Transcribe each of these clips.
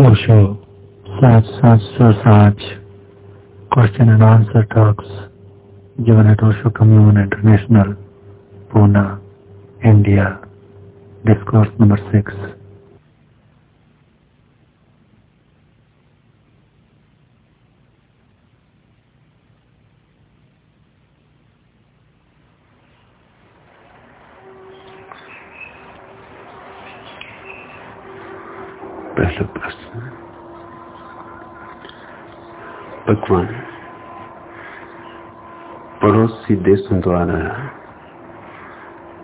Osho 7775 Question and Answer Talks given at Osho Commune International, Pune, India. Discourse number 6. पहला प्रश्न भगवान। पड़ोसी देशों द्वारा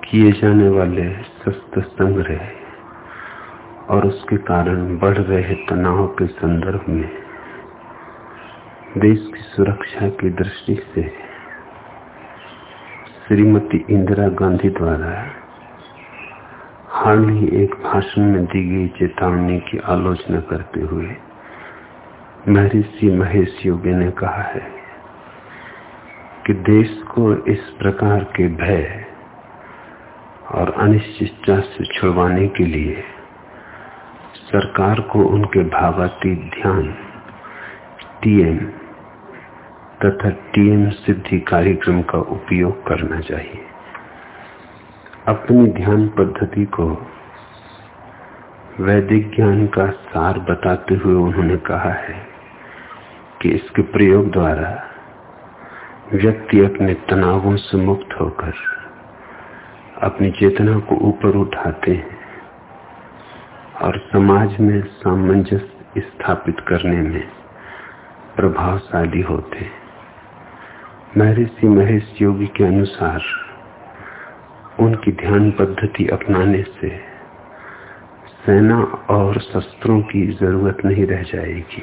किए जाने वाले शस्त्र संग्रह और उसके कारण बढ़ रहे तनाव के संदर्भ में देश की सुरक्षा की दृष्टि से श्रीमती इंदिरा गांधी द्वारा हाल ही एक भाषण में दी गई चेतावनी की आलोचना करते हुए महर्षि महेश योगी ने कहा है कि देश को इस प्रकार के भय और अनिश्चितता से छुड़वाने के लिए सरकार को उनके भावातीत ध्यान, टीएम तथा टीएम सिद्धि कार्यक्रम का उपयोग करना चाहिए। अपनी ध्यान पद्धति को वैदिक ज्ञान का सार बताते हुए उन्होंने कहा है कि इसके प्रयोग द्वारा व्यक्ति अपने तनावों से मुक्त होकर अपनी चेतना को ऊपर उठाते हैं और समाज में सामंजस्य स्थापित करने में प्रभावशाली होते महर्षि महेश योगी के अनुसार उनकी ध्यान पद्धति अपनाने से सेना और शस्त्रों की ज़रूरत नहीं रह जाएगी।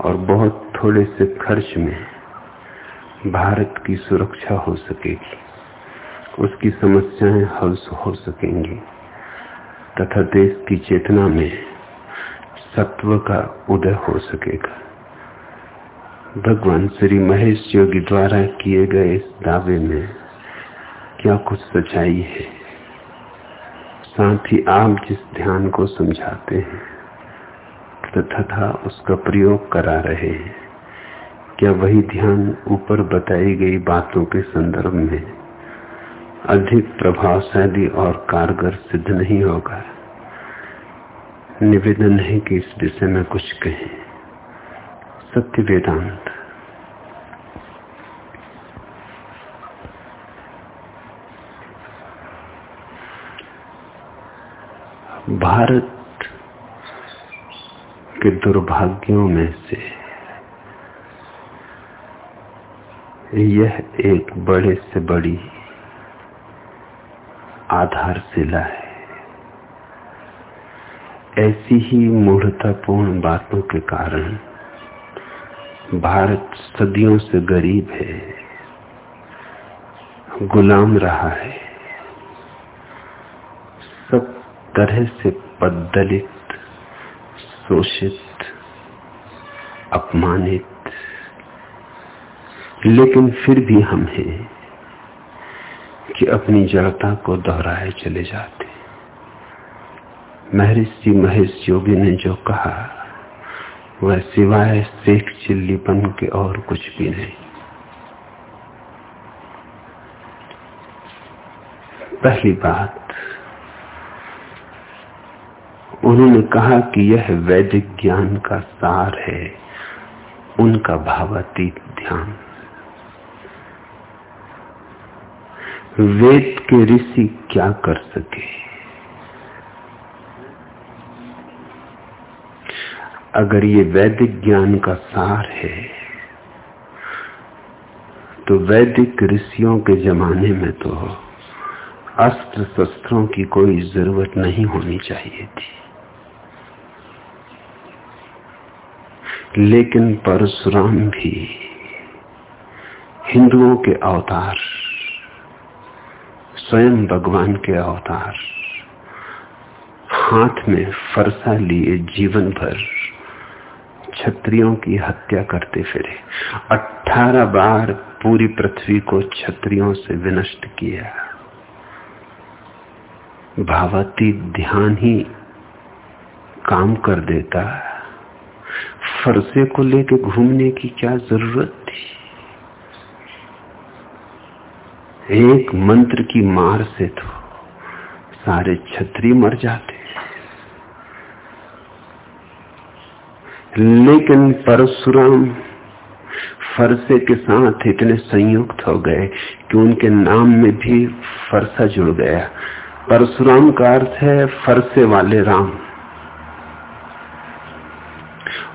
और बहुत थोड़े से खर्च में भारत की सुरक्षा हो सकेगी। उसकी समस्याएँ हल हो सकेंगी। तथा देश की चेतना में सत्व का उदय हो सकेगा। भगवान श्री महेश योगी द्वारा किए गए इस दावे में क्या कुछ सच्चाई है? साथ ही आप जिस ध्यान को समझाते हैं तथा उसका प्रयोग करा रहे हैं। क्या वही ध्यान ऊपर बताई गई बातों के संदर्भ में अधिक प्रभावशाली और कारगर सिद्ध नहीं होगा? निवेदन है कि इस विषय में कुछ कहें। सत्य वेदांत। भारत के दुर्भाग्यों में से। यह एक बड़े से बड़ी आधारशिला है। ऐसी ही मूढ़तापूर्ण बातों के कारण भारत सदियों से गरीब है, गुलाम रहा है। सब तरह से पदलित शोषित, अपमानित, लेकिन फिर भी हम हैं कि अपनी जड़ता को दोहराए चले जाते। महर्षि महेश योगी ने जो कहा, वह सिवाय शेख चिल्लीपन के और कुछ भी नहीं। पहली बात उन्होंने कहा कि यह वैदिक ज्ञान का सार है, उनका भावातीत ध्यान। वेद के ऋषि क्या कर सके? अगर ये वैदिक ज्ञान का सार है तो वैदिक ऋषियों के जमाने में तो अस्त्र शस्त्रों की कोई ज़रूरत नहीं होनी चाहिए थी। लेकिन परशुराम भी हिंदुओं के अवतार, स्वयं भगवान के अवतार, हाथ में फरसा लिए जीवन भर क्षत्रियों की हत्या करते फिरे। अठारह बार पूरी पृथ्वी को क्षत्रियों से विनष्ट किया। भावाती ध्यान ही काम कर देता। फरसे को लेके घूमने की क्या ज़रूरत थी? एक मंत्र की मार से तो सारे छत्री मर जाते लेकिन परशुराम फरसे के साथ इतने संयुक्त हो गए कि उनके नाम में भी फरसा जुड़ गया। परशुराम का अर्थ है फरसे वाले राम।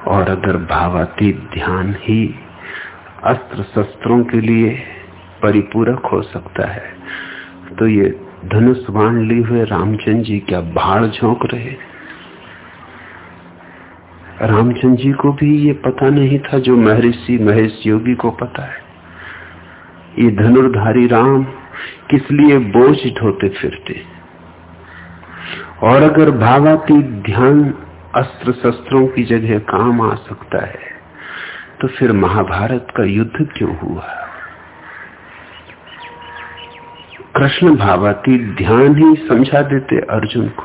और अगर भावातीत ध्यान ही अस्त्र शस्त्रों के लिए परिपूरक हो सकता है तो ये धनुष बाण ली हुए रामचंद्र जी क्या भाड़ झोंक रहे? रामचंद्र जी को भी ये पता नहीं था, जो महर्षि महेश योगी को पता है। ये धनुर्धारी राम किस लिए बोझ ढोते फिरते? और अगर भावाती ध्यान अस्त्र शस्त्रों की जगह काम आ सकता है। तो फिर महाभारत का युद्ध क्यों हुआ? कृष्ण भावाती ध्यान ही समझा देते अर्जुन को।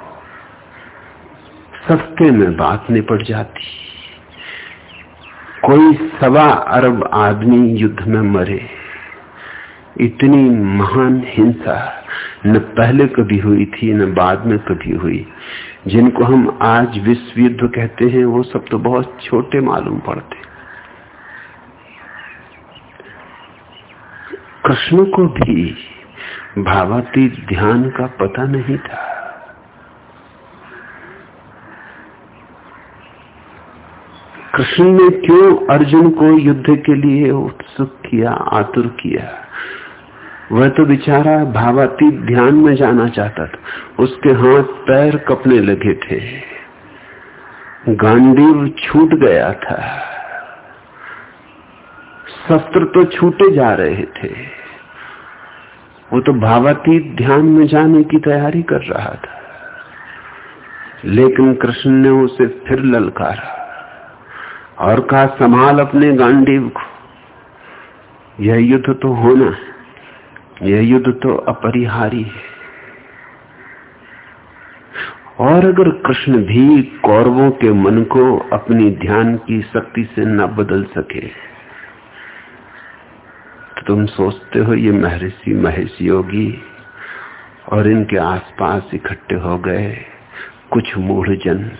सस्ते में बात निपट जाती। कोई सवा अरब आदमी युद्ध में मरे। इतनी महान हिंसा न पहले कभी हुई थी, न बाद में कभी हुई। जिनको हम आज विश्व युद्ध कहते हैं, वो सब तो बहुत छोटे मालूम पड़ते कृष्ण को भी भावातीत ध्यान का पता नहीं था। कृष्ण ने क्यों अर्जुन को युद्ध के लिए उत्सुक किया, आतुर किया? वह तो बेचारा भावातीत ध्यान में जाना चाहता था। उसके हाथ पैर कपने लगे थे। गांडीव छूट गया था। शस्त्र तो छूटे जा रहे थे। वो तो भावातीत ध्यान में जाने की तैयारी कर रहा था। लेकिन कृष्ण ने उसे फिर ललकारा और कहा, संभाल अपने गांडीव को। यह युद्ध तो होना है। यह युद्ध तो अपरिहारी है। और अगर कृष्ण भी कौरवों के मन को अपनी ध्यान की शक्ति से न बदल सके तो तुम सोचते हो ये महर्षि महेश योगी और इनके आसपास इकट्ठे हो गए कुछ मूढ़ जन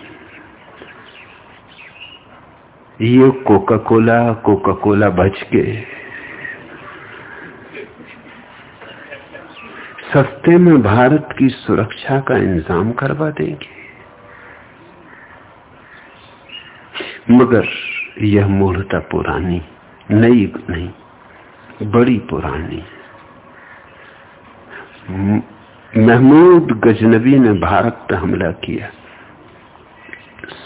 ये कोका कोला कोका कोला बच के सस्ते में भारत की सुरक्षा का इंतज़ाम करवा देंगे। मगर यह मूर्ता पुरानी नई नहीं, बड़ी पुरानी। महमूद गजनबी ने भारत पर हमला किया।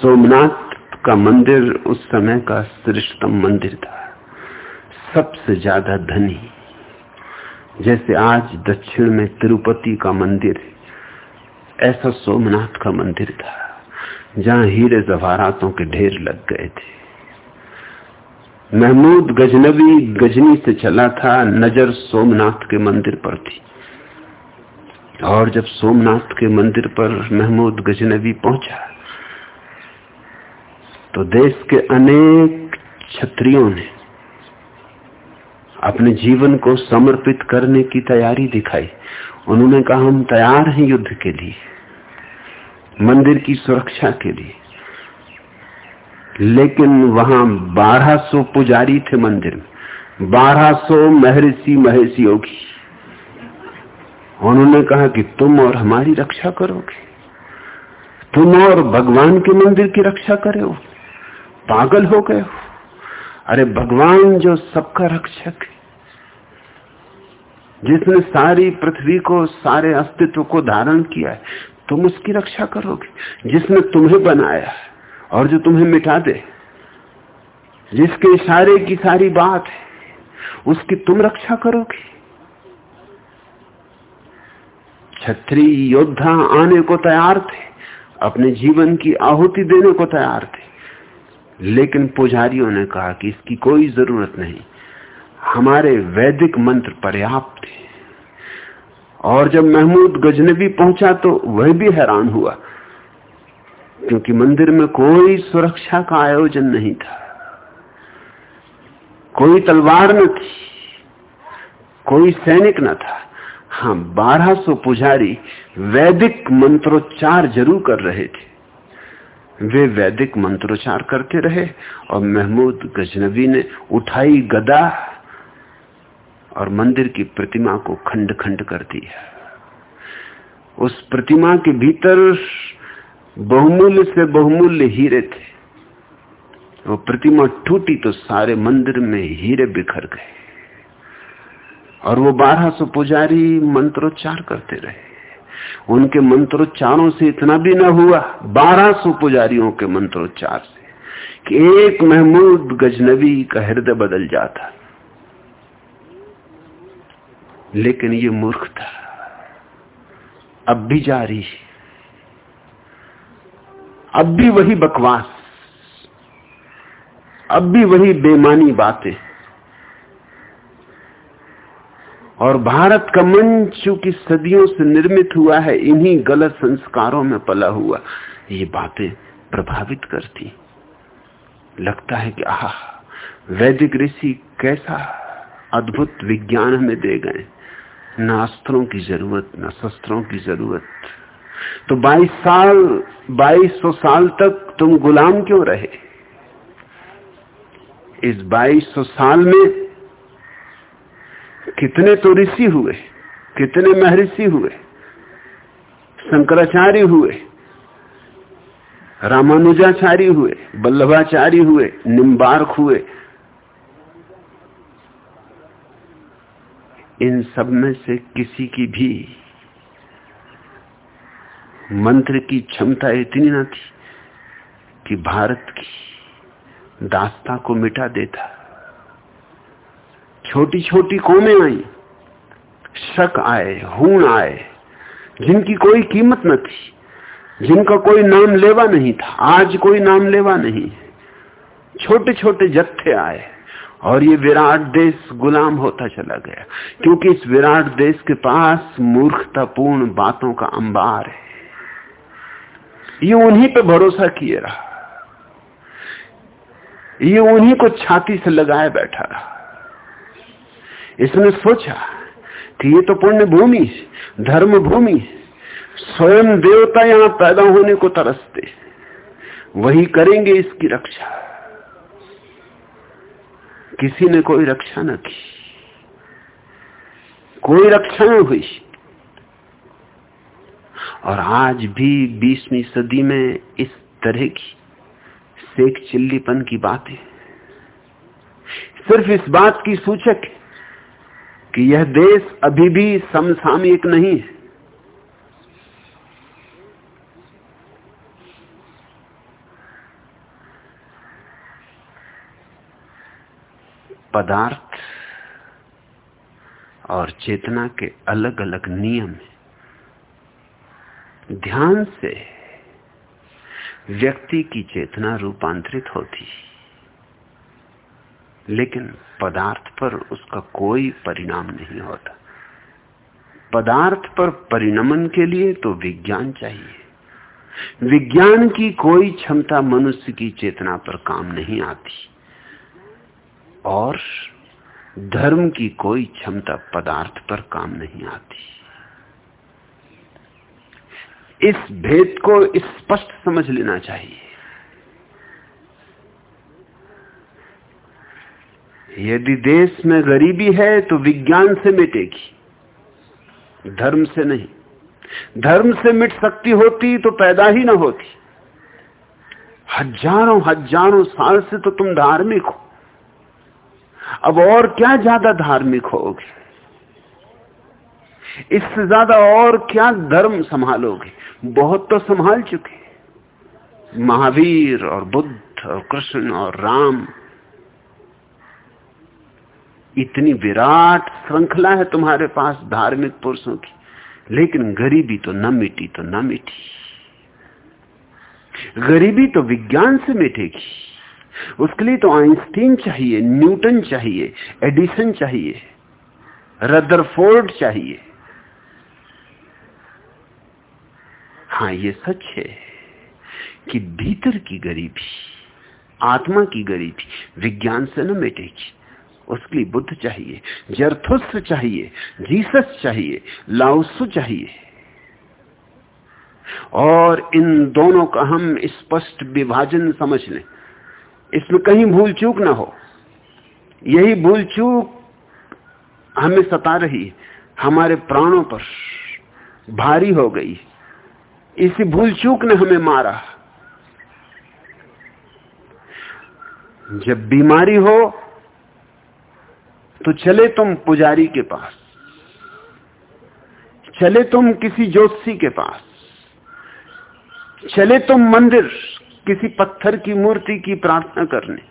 सोमनाथ का मंदिर उस समय का श्रेष्ठतम मंदिर था। सबसे ज़्यादा धनी जैसे आज दक्षिण में तिरुपति का मंदिर ऐसा सोमनाथ का मंदिर था, जहाँ हीरे जवाहरातों के ढेर लग गए थे। महमूद गजनबी गजनी से चला था, नज़र सोमनाथ के मंदिर पर थी। और जब सोमनाथ के मंदिर पर महमूद गजनबी पहुँचा तो देश के अनेक क्षत्रियों ने अपने जीवन को समर्पित करने की तैयारी दिखाई। उन्होंने कहा, हम तैयार हैं युद्ध के लिए, मंदिर की सुरक्षा के लिए। लेकिन वहाँ 1200 पुजारी थे मंदिर में। 1200 महर्षि महेश योगी उन्होंने कहा कि तुम और हमारी रक्षा करोगे। तुम और भगवान के मंदिर की रक्षा करे हो। पागल हो गए हो। अरे भगवान जो सबका रक्षक है, जिसने सारी पृथ्वी को, सारे अस्तित्व को धारण किया है, तुम उसकी रक्षा करोगे, जिसने तुम्हें बनाया है और जो तुम्हें मिटा दे, जिसके इशारे की सारी बात है, उसकी तुम रक्षा करोगे। छत्री योद्धा आने को तैयार थे, अपने जीवन की आहुति देने को तैयार थे। लेकिन पुजारियों ने कहा कि इसकी कोई ज़रूरत नहीं। हमारे वैदिक मंत्र पर्याप्त थे और जब महमूद गजनबी पहुँचा तो वह भी हैरान हुआ, क्योंकि मंदिर में कोई सुरक्षा का आयोजन नहीं था। कोई तलवार न थी, कोई सैनिक न था। हाँ बारह सौ पुजारी वैदिक मंत्रोच्चार ज़रूर कर रहे थे। वे वैदिक मंत्रोच्चार करते रहे और महमूद गजनबी ने उठाई गदा और मंदिर की प्रतिमा को खंड खंड कर दिया उस प्रतिमा के भीतर बहुमूल्य से बहुमूल्य हीरे थे। वो प्रतिमा टूटी तो सारे मंदिर में हीरे बिखर गए। और वो बारह सौ पुजारी मंत्रोच्चार करते रहे। उनके मंत्रोच्चारों से इतना भी न हुआ, बारह सौ पुजारियों के मंत्रोच्चार से, कि एक महमूद गजनबी का हृदय बदल जाता। लेकिन ये मूर्ख था अब भी जारी अब भी वही बकवास, अब भी वही बेमानी बातें और भारत का मन चूँकि सदियों से निर्मित हुआ है, इन्हीं गलत संस्कारों में पला हुआ। ये बातें प्रभावित करती। लगता है कि आह, वैदिक ऋषि कैसा अद्भुत विज्ञान हमें दे गए। न अस्त्रों की ज़रूरत, न शस्त्रों की ज़रूरत। तो 22 साल 2200 साल तक तुम गुलाम क्यों रहे? इस 2200 साल में कितने तो ऋषि हुए, कितने महर्षि हुए, शंकराचार्य हुए, रामानुजाचार्य हुए बल्लभाचार्य हुए निम्बार्क हुए। इन सब में से किसी की भी मंत्र की क्षमता इतनी ना थी कि भारत की दास्ता को मिटा देता। छोटी छोटी कौमें आई। शक आए हूण आए, जिनकी कोई कीमत न थी, जिनका कोई नाम लेवा नहीं था, आज कोई नाम लेवा नहीं छोटे छोटे जत्थे आए, और ये विराट देश गुलाम होता चला गया, क्योंकि इस विराट देश के पास मूर्खतापूर्ण बातों का अंबार है। ये उन्हीं पे भरोसा किए रहा। ये उन्हीं को छाती से लगाए बैठा रहा। इसने सोचा कि ये तो पुण्य भूमि धर्म भूमि स्वयं देवता यहाँ पैदा होने को तरसते वही करेंगे इसकी रक्षा। किसी ने कोई रक्षा न की। कोई रक्षा न हुई। और आज भी बीसवीं सदी में इस तरह की शेख चिल्लीपन की बातें सिर्फ़ इस बात की सूचक है कि यह देश अभी भी समसामयिक नहीं है। पदार्थ और चेतना के अलग अलग नियम ध्यान से व्यक्ति की चेतना रूपांतरित होती है। लेकिन पदार्थ पर उसका कोई परिणाम नहीं होता। पदार्थ पर परिणमन के लिए तो विज्ञान चाहिए। विज्ञान की कोई क्षमता मनुष्य की चेतना पर काम नहीं आती। और धर्म की कोई क्षमता पदार्थ पर काम नहीं आती। इस भेद को स्पष्ट समझ लेना चाहिए। यदि देश में गरीबी है तो विज्ञान से मिटेगी, धर्म से नहीं। धर्म से मिट सकती होती तो पैदा ही ना होती। हज़ारों हज़ारों साल से तो तुम धार्मिक हो। अब और क्या ज़्यादा धार्मिक होगे? इससे ज़्यादा और क्या धर्म संभालोगे? बहुत तो संभाल चुके महावीर और बुद्ध और कृष्ण और राम। इतनी विराट श्रृंखला है तुम्हारे पास धार्मिक पुरुषों की। लेकिन गरीबी तो न मिटी तो न मिटी। गरीबी तो विज्ञान से मिटेगी। उसके लिए तो आइंस्टीन चाहिए, न्यूटन चाहिए, एडिसन चाहिए, रदरफोर्ड चाहिए। हाँ ये सच है कि भीतर की गरीबी, आत्मा की गरीबी विज्ञान से न मिटेगी। उसके लिए बुद्ध चाहिए, जरथुस चाहिए, जीसस चाहिए, लाउसु चाहिए। और इन दोनों का हम स्पष्ट विभाजन समझ लें। इसमें कहीं भूल चूक ना हो। यही भूल चूक हमें सता रही हमारे प्राणों पर भारी हो गई। इसी भूल चूक ने हमें मारा। जब बीमारी हो तो चले तुम पुजारी के पास। चले तुम किसी ज्योतिषी के पास। चले तुम मंदिर किसी पत्थर की मूर्ति की प्रार्थना करने।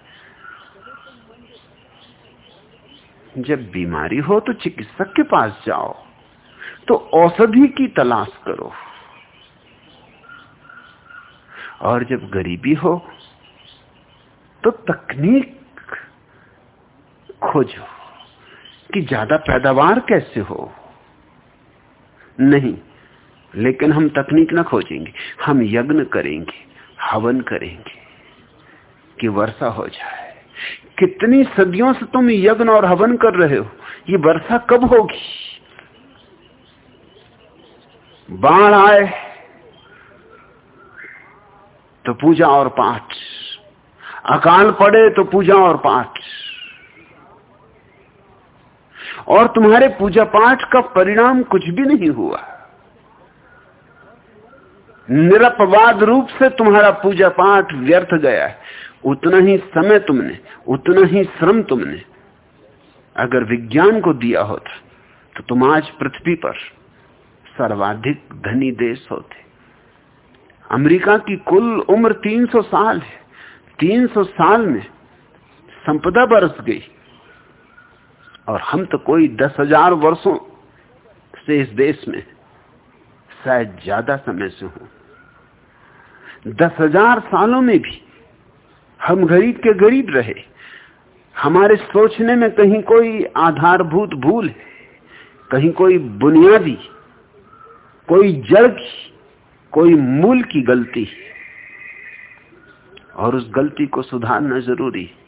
जब बीमारी हो तो चिकित्सक के पास जाओ तो औषधि की तलाश करो। और जब गरीबी हो तो तकनीक खोजो। कि ज़्यादा पैदावार कैसे हो? नहीं, लेकिन हम तकनीक ना खोजेंगे, हम यज्ञ करेंगे, हवन करेंगे, कि वर्षा हो जाए। कितनी सदियों से तुम यज्ञ और हवन कर रहे हो? ये वर्षा कब होगी? बाढ़ आए तो पूजा और पाठ। अकाल पड़े तो पूजा और पाठ। और तुम्हारे पूजा पाठ का परिणाम कुछ भी नहीं हुआ। निरपवाद रूप से तुम्हारा पूजा पाठ व्यर्थ गया है। उतना ही समय तुमने, उतना ही श्रम तुमने। अगर विज्ञान को दिया होता तो तुम आज पृथ्वी पर सर्वाधिक धनी देश होते। अमेरिका की कुल उम्र 300 साल है। 300 साल में संपदा बरस गई। और हम तो कोई दस हज़ार वर्षों से इस देश में शायद ज़्यादा समय से हो। दस हज़ार सालों में भी हम गरीब के गरीब रहे। हमारे सोचने में कहीं कोई आधारभूत भूल है, कहीं कोई बुनियादी, कोई जड़ की, कोई मूल की गलती और उस गलती को सुधारना ज़रूरी है।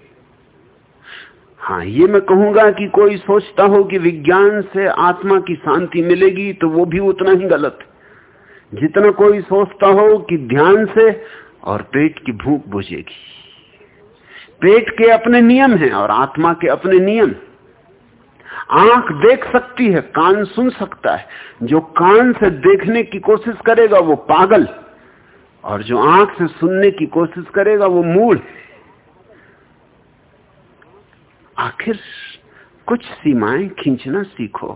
हाँ ये मैं कहूँगा कि कोई सोचता हो कि विज्ञान से आत्मा की शांति मिलेगी तो वो भी उतना ही गलत। जितना कोई सोचता हो कि ध्यान से और पेट की भूख बुझेगी। पेट के अपने नियम हैं और आत्मा के अपने नियम। आँख देख सकती है, कान सुन सकता है। जो कान से देखने की कोशिश करेगा वो पागल, और जो आँख से सुनने की कोशिश करेगा वो मूड आखिर कुछ सीमाएँ खींचना सीखो।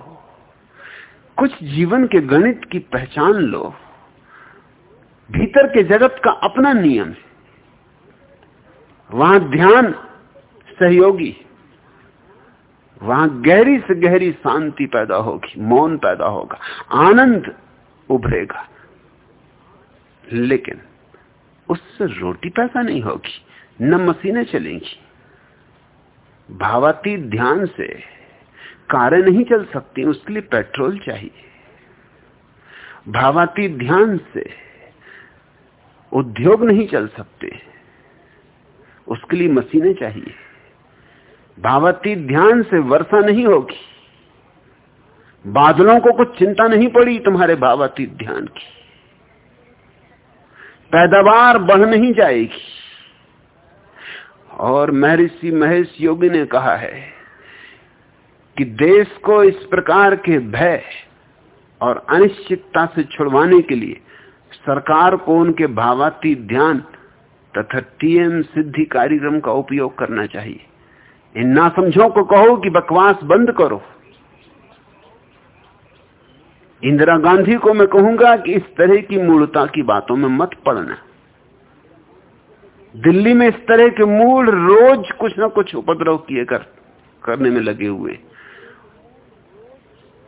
कुछ जीवन के गणित की पहचान लो। भीतर के जगत का अपना नियम है। वहाँ ध्यान सहयोगी, वहाँ गहरी से गहरी शांति पैदा होगी, मौन पैदा होगा, आनंद उभरेगा। लेकिन उससे रोटी पैदा नहीं होगी, न मशीनें चलेंगी। भावाती ध्यान से कारें नहीं चल सकती, उसके लिए पेट्रोल चाहिए। भावाती ध्यान से उद्योग नहीं चल सकते, उसके लिए मशीनें चाहिए। भावाती ध्यान से वर्षा नहीं होगी, बादलों को कुछ चिंता नहीं पड़ी तुम्हारे भावाती ध्यान की। पैदावार बढ़ नहीं जाएगी। और महर्षि महेश योगी ने कहा है कि देश को इस प्रकार के भय और अनिश्चितता से छुड़वाने के लिए सरकार को उनके भावाती ध्यान तथा टीएम सिद्धि कार्यक्रम का उपयोग करना चाहिए। इन नासमझों को कहो कि बकवास बंद करो। इंदिरा गांधी को मैं कहूँगा कि इस तरह की मूलता की बातों में मत पड़ना। दिल्ली में इस तरह के मूल रोज कुछ ना कुछ उपद्रव किए कर, करने में लगे हुए।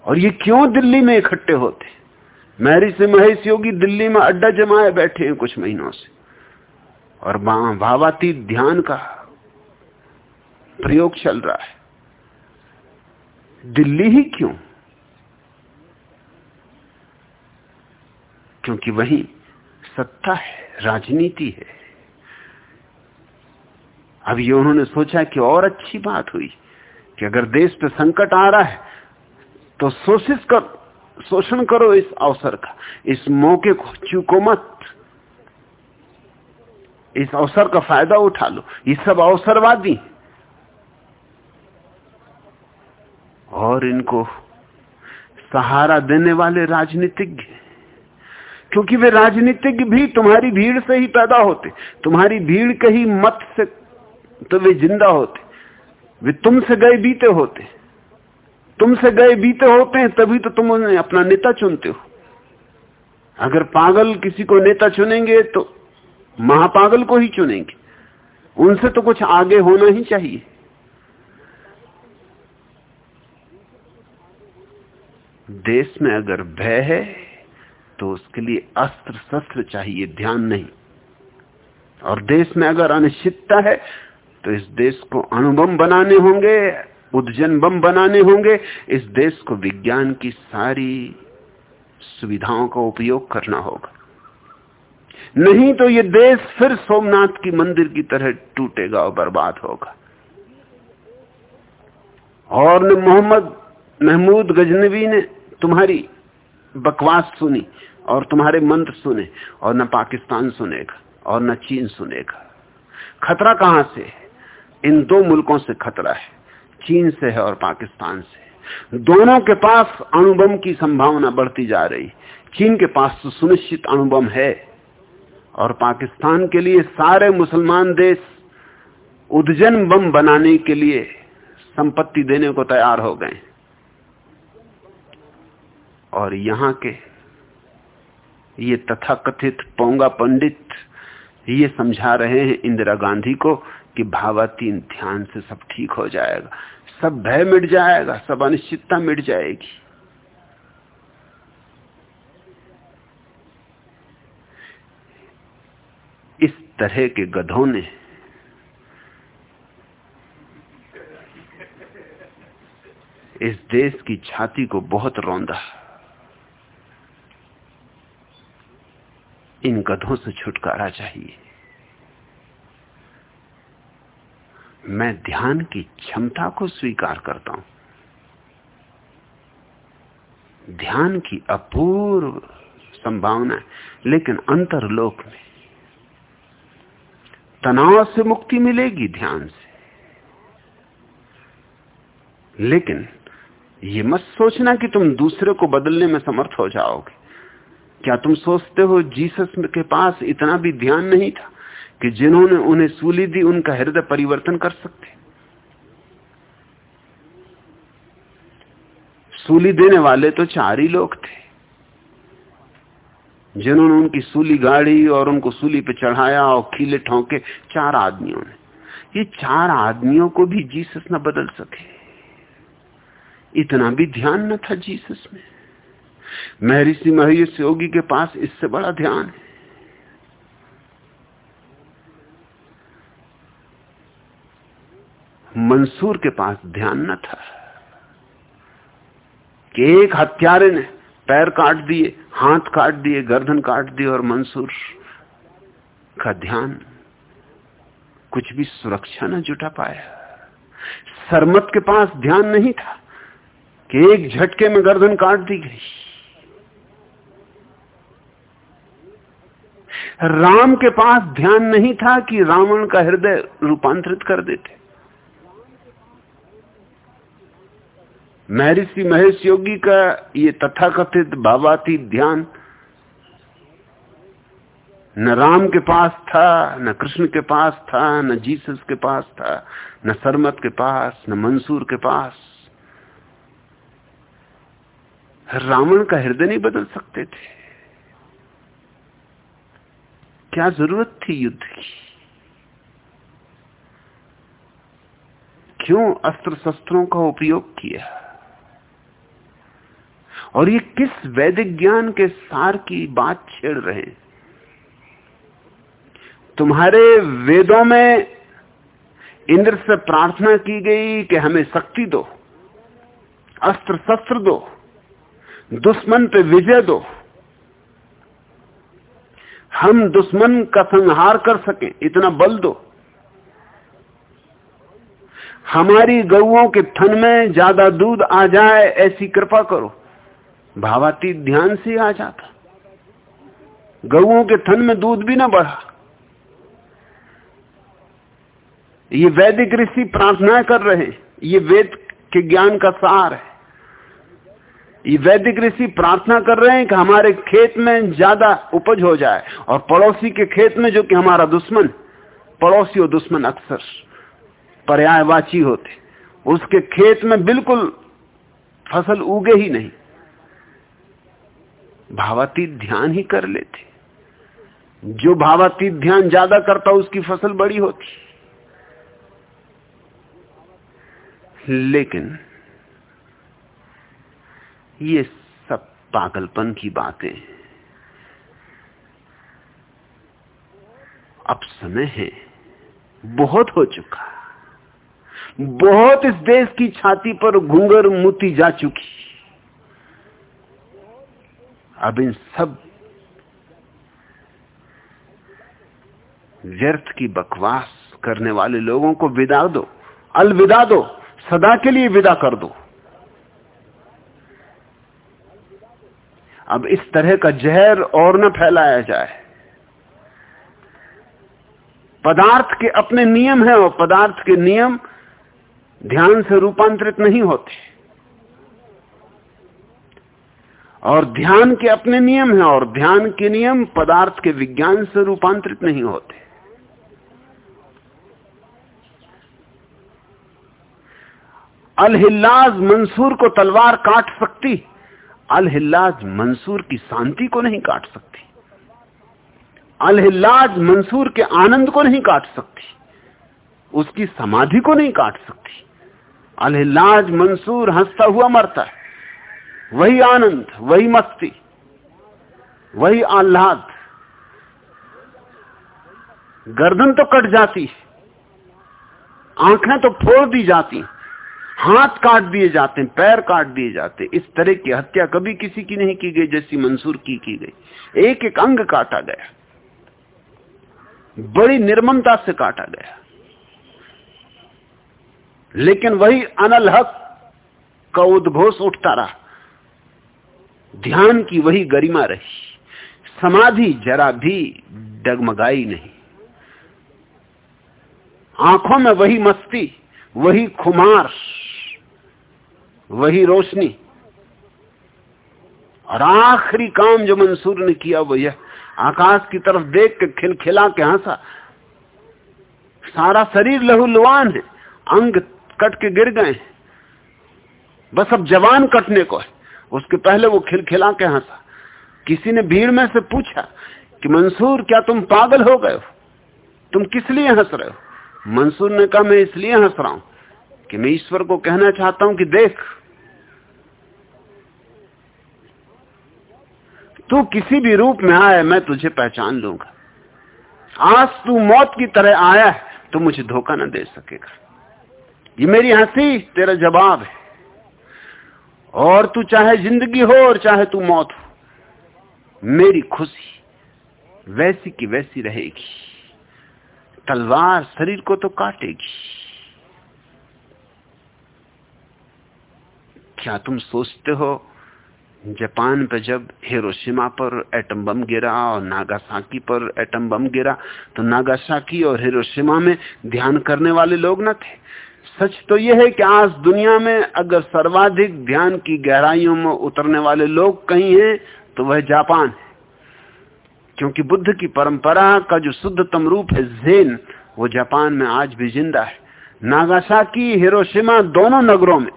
और ये क्यों दिल्ली में इकट्ठे होते? मैरी से महेश योगी दिल्ली में अड्डा जमाए बैठे हैं कुछ महीनों से। और भावाती ध्यान का प्रयोग चल रहा है। दिल्ली ही क्यों? क्योंकि वही सत्ता है, राजनीति है। अब ये उन्होंने सोचा कि और अच्छी बात हुई कि अगर देश पे संकट आ रहा है तो शोषित कर, शोषण करो इस अवसर का। इस मौके को चूको मत। इस अवसर का फ़ायदा उठा लो। ये सब अवसरवादी और इनको सहारा देने वाले राजनीतिज्ञ क्योंकि वे राजनीतिज्ञ भी तुम्हारी भीड़ से ही पैदा होते। तुम्हारी भीड़ के ही मत से तो वे ज़िंदा होते। वे तुमसे गए बीते होते। तुमसे गए बीते होते हैं, तभी तो तुम उन्हें अपना नेता चुनते हो। अगर पागल किसी को नेता चुनेंगे तो महापागल को ही चुनेंगे। उनसे तो कुछ आगे होना ही चाहिए। देश में अगर भय है तो उसके लिए अस्त्र शस्त्र चाहिए, ध्यान नहीं। और देश में अगर अनिश्चितता है तो इस देश को अणुबम बनाने होंगे, उद्जन बम बनाने होंगे। इस देश को विज्ञान की सारी सुविधाओं का उपयोग करना होगा। नहीं तो ये देश फिर सोमनाथ की मंदिर की तरह टूटेगा और बर्बाद होगा। और न मोहम्मद महमूद गजनवी ने तुम्हारी बकवास सुनी, और तुम्हारे मंत्र सुने, और न पाकिस्तान सुनेगा, और न चीन सुनेगा। खतरा कहाँ से है? इन दो मुल्कों से खतरा है, चीन से है और पाकिस्तान से। दोनों के पास अणुबम की संभावना बढ़ती जा रही। चीन के पास तो सुनिश्चित अणुबम है और पाकिस्तान के लिए सारे मुसलमान देश उद्जन बम बनाने के लिए संपत्ति देने को तैयार हो गए। और यहाँ के ये तथाकथित पोंगा पंडित ये समझा रहे हैं इंदिरा गांधी को कि भावातीन ध्यान से सब ठीक हो जाएगा। सब भय मिट जाएगा, सब अनिश्चितता मिट जाएगी। इस तरह के गधों ने इस देश की छाती को बहुत रौंदा। इन गधों से छुटकारा चाहिए। मैं ध्यान की क्षमता को स्वीकार करता हूँ। ध्यान की अपूर्व संभावना है, लेकिन अंतरलोक में तनाव से मुक्ति मिलेगी ध्यान से। लेकिन ये मत सोचना कि तुम दूसरे को बदलने में समर्थ हो जाओगे। क्या तुम सोचते हो जीसस के पास इतना भी ध्यान नहीं था? कि जिन्होंने उन्हें सूली दी, उनका हृदय परिवर्तन कर सकते सूली देने वाले तो चार ही लोग थे। जिन्होंने उनकी सूली गाड़ी और उनको सूली पे चढ़ाया और खीले ठोंके, चार आदमियों ने। ये चार आदमियों को भी जीसस न बदल सके। इतना भी ध्यान न था जीसस में। महर्षि महेश योगी के पास इससे बड़ा ध्यान है। मंसूर के पास ध्यान न था। कि एक हत्यारे ने पैर काट दिए, हाथ काट दिए, गर्दन काट दिए और मंसूर का ध्यान कुछ भी सुरक्षा न जुटा पाया। सरमत के पास ध्यान नहीं था कि एक झटके में गर्दन काट दी गई। राम के पास ध्यान नहीं था कि रावण का हृदय रूपांतरित कर देते। महर्षि महेश योगी का ये तथाकथित भावाती ध्यान न राम के पास था, न कृष्ण के पास था, न जीसस के पास था, न सरमत के पास, न मंसूर के पास। रावण का हृदय नहीं बदल सकते थे। क्या ज़रूरत थी युद्ध की? क्यों अस्त्र शस्त्रों का उपयोग किया? और ये किस वैदिक ज्ञान के सार की बात छेड़ रहे हैं? तुम्हारे वेदों में इंद्र से प्रार्थना की गई कि हमें शक्ति दो अस्त्र शस्त्र दो, दुश्मन पे विजय दो। हम दुश्मन का संहार कर सके, इतना बल दो। हमारी गऊओं के थन में ज़्यादा दूध आ जाए, ऐसी कृपा करो। भावातीत ध्यान से आ जाता। गऊओं के थन में दूध भी ना बढ़ा। ये वैदिक ऋषि प्रार्थनाएँ कर रहे हैं। ये वेद के ज्ञान का सार है। ये वैदिक ऋषि प्रार्थना कर रहे हैं कि हमारे खेत में ज़्यादा उपज हो जाए और पड़ोसी के खेत में जो कि हमारा दुश्मन, पड़ोसी और दुश्मन अक्सर पर्यायवाची होते। उसके खेत में बिल्कुल फ़सल उगे ही नहीं। भावातीत ध्यान ही कर लेते। जो भावातीत ध्यान ज़्यादा करता, उसकी फ़सल बड़ी होती। लेकिन ये सब पागलपन की बातें अब समय है, बहुत हो चुका। बहुत इस देश की छाती पर घुंगर मुती जा चुकी। अब इन सब व्यर्थ की बकवास करने वाले लोगों को विदा दो। अलविदा दो। सदा के लिए विदा कर दो। अब इस तरह का जहर और न फैलाया जाए। पदार्थ के अपने नियम है और पदार्थ के नियम ध्यान से रूपांतरित नहीं होते। और ध्यान के अपने नियम है और ध्यान के नियम पदार्थ के विज्ञान से रूपांतरित नहीं होते। अलहिल्लाज मंसूर को तलवार काट सकती, अलहिल्लाज मंसूर की शांति को नहीं काट सकती, अलहिल्लाज मंसूर के आनंद को नहीं काट सकती, उसकी समाधि को नहीं काट सकती, अलहिल्लाज मंसूर हंसता हुआ मरता है। वही आनंद, वही मस्ती, वही आह्लाद। गर्दन तो कट जाती आँखें तो फोड़ दी जाती हाथ काट दिए जाते हैं, पैर काट दिए जाते इस तरह की हत्या कभी किसी की नहीं की गई जैसी मंसूर की की गई। एक एक अंग काटा गया। बड़ी निर्ममता से काटा गया। लेकिन वही अनल हक का उद्घोष उठता रहा। ध्यान की वही गरिमा रही। समाधि जरा भी डगमगाई नहीं। आँखों में वही मस्ती, वही खुमार, वही रोशनी। और आखिरी काम जो मंसूर ने किया वो यह, आकाश की तरफ़ देख के खिलखिला के हंसा। सारा शरीर लहूलुआन है, अंग कट के गिर गए बस अब जवान कटने को है। उसके पहले वो खिलखिला के हंसा किसी ने भीड़ में से पूछा कि मंसूर, क्या तुम पागल हो गए हो? तुम किस लिए हंस रहे हो? मंसूर ने कहा, मैं इसलिए हंस रहा हूँ कि मैं ईश्वर को कहना चाहता हूँ कि देख, तू किसी भी रूप में आए मैं तुझे पहचान लूँगा। आज तू मौत की तरह आया है तो मुझे धोखा न दे सकेगा। ये मेरी हँसी, तेरा जवाब है। और तू चाहे ज़िंदगी हो और चाहे तू मौत हो, मेरी खुशी वैसी की वैसी रहेगी। तलवार शरीर को तो काटेगी। क्या तुम सोचते हो, जापान पर जब हिरोशिमा पर एटम बम गिरा और नागासाकी पर एटम बम गिरा तो नागासाकी और हिरोशिमा में ध्यान करने वाले लोग न थे? सच तो यह है कि आज दुनिया में अगर सर्वाधिक ध्यान की गहराइयों में उतरने वाले लोग कहीं हैं तो वह जापान है। क्योंकि बुद्ध की परंपरा का जो शुद्धतम रूप है जेन, वो जापान में आज भी ज़िंदा है। नागासाकी, हिरोशिमा दोनों नगरों में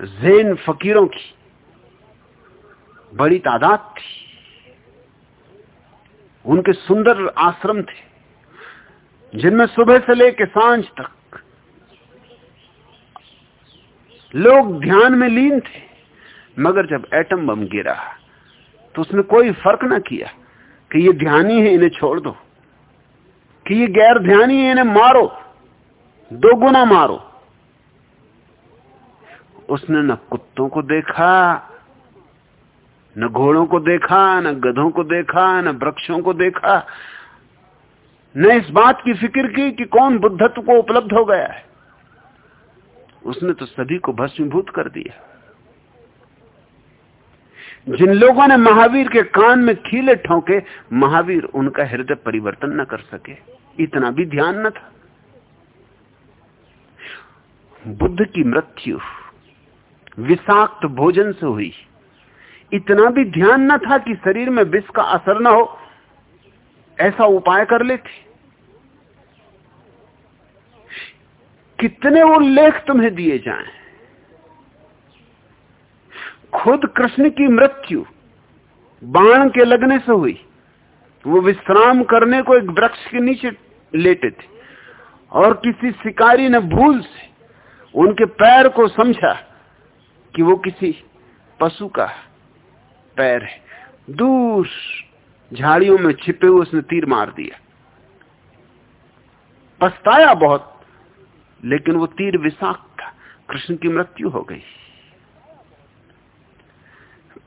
जेन फकीरों की बड़ी तादाद थी। उनके सुंदर आश्रम थे, जिनमें सुबह से लेकर साँझ तक लोग ध्यान में लीन थे, मगर जब एटम बम गिरा तो उसने कोई फ़र्क ना किया कि ये ध्यानी है, इन्हें छोड़ दो, कि ये गैर ध्यानी है, इन्हें मारो, दो गुना मारो। उसने न कुत्तों को देखा, न घोड़ों को देखा, न गधों को देखा, न वृक्षों को देखा, न इस बात की फ़िक्र की कि कौन बुद्धत्व को उपलब्ध हो गया है। उसने तो सभी को भस्मीभूत कर दिया। जिन लोगों ने महावीर के कान में खीले ठोंके, महावीर उनका हृदय परिवर्तन न कर सके। इतना भी ध्यान न था। बुद्ध की मृत्यु विषाक्त भोजन से हुई। इतना भी ध्यान न था कि शरीर में विष का असर न हो। ऐसा उपाय कर लेते। कितने उल्लेख तुम्हें दिए जाएँ? खुद कृष्ण की मृत्यु, बाण के लगने से हुई। वो विश्राम करने को एक वृक्ष के नीचे लेटे थे और किसी शिकारी ने भूल से उनके पैर को समझा कि वो किसी पशु का पैर है। दूर झाड़ियों में छिपे हुए उसने तीर मार दिया। पछताया बहुत। लेकिन वो तीर विषाक्त था। कृष्ण की मृत्यु हो गई।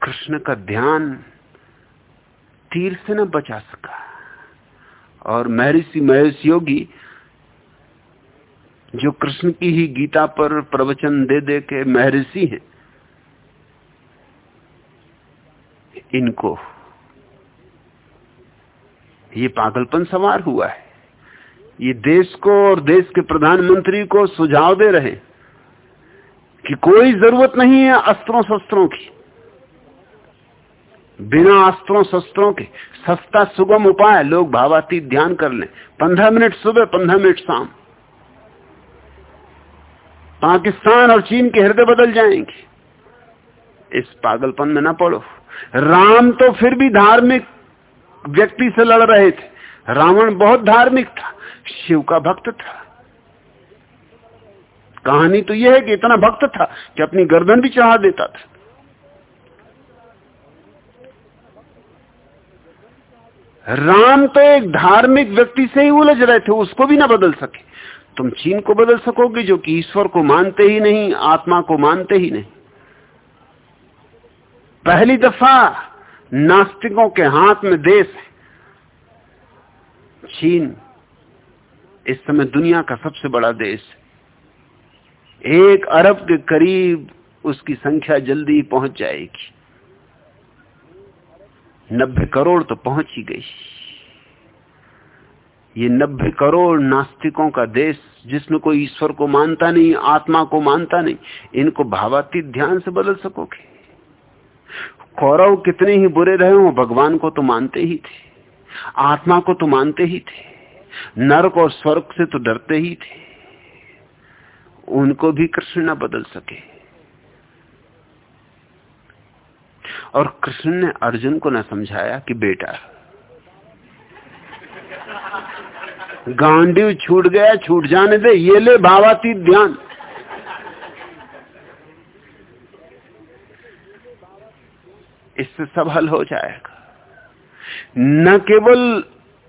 कृष्ण का ध्यान तीर से न बचा सका। और महर्षि महेश योगी जो कृष्ण की ही गीता पर प्रवचन दे दे के महर्षि हैं, इनको ये पागलपन सवार हुआ है। ये देश को और देश के प्रधानमंत्री को सुझाव दे रहे कि कोई ज़रूरत नहीं है अस्त्रों शस्त्रों की। बिना अस्त्रों शस्त्रों के सस्ता सुगम उपाय लोग भावातीत ध्यान कर लें। पंद्रह मिनट सुबह, पंद्रह मिनट शाम। पाकिस्तान और चीन के हृदय बदल जाएँगे। इस पागलपन में ना पड़ो। राम तो फिर भी धार्मिक व्यक्ति से लड़ रहे थे। रावण बहुत धार्मिक था, शिव का भक्त था। कहानी तो यह है कि इतना भक्त था कि अपनी गर्दन भी चढ़ा देता था। राम तो एक धार्मिक व्यक्ति से ही उलझ रहे थे, उसको भी ना बदल सके। तुम चीन को बदल सकोगे जो कि ईश्वर को मानते ही नहीं, आत्मा को मानते ही नहीं। पहली दफ़ा नास्तिकों के हाथ में देश है। चीन इस समय दुनिया का सबसे बड़ा देश है। एक अरब के करीब उसकी संख्या जल्दी पहुँच जाएगी। नब्बे करोड़ तो पहुँच ही गई। ये नब्बे करोड़ नास्तिकों का देश जिसमें कोई ईश्वर को मानता नहीं, आत्मा को मानता नहीं, इनको भावातीत ध्यान से बदल सकोगे। कौरव कितने ही बुरे रहे हो, भगवान को तो मानते ही थे। आत्मा को तो मानते ही थे, नरक और स्वर्ग से तो डरते ही थे। उनको भी कृष्ण न बदल सके। और कृष्ण ने अर्जुन को न समझाया कि बेटा गांडी छूट गया, छूट जाने दे, ये ले भावातीत ध्यान। इससे सब हल हो जाएगा। न केवल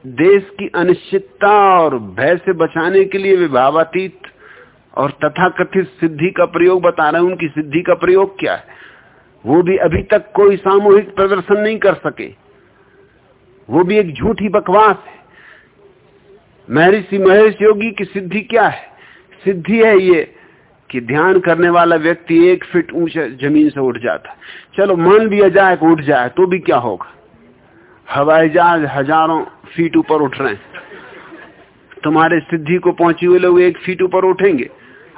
देश की अनिश्चितता और भय से बचाने के लिए वे भावातीत और तथाकथित सिद्धि का प्रयोग बता रहे हैं, उनकी सिद्धि का प्रयोग क्या है? वो भी अभी तक कोई सामूहिक प्रदर्शन नहीं कर सके। वो भी एक झूठी बकवास है। महर्षि महेश योगी की सिद्धि क्या है? सिद्धि है ये कि ध्यान करने वाला व्यक्ति एक फीट ऊँचे ज़मीन से उठ जाता चलो, मान लिया जाए कि उठ जाए तो भी क्या होगा? हवाई जहाज़ हज़ारों फीट ऊपर उठ रहे हैं। तुम्हारे सिद्धि को पहुँचे हुए लोग एक फीट ऊपर उठेंगे।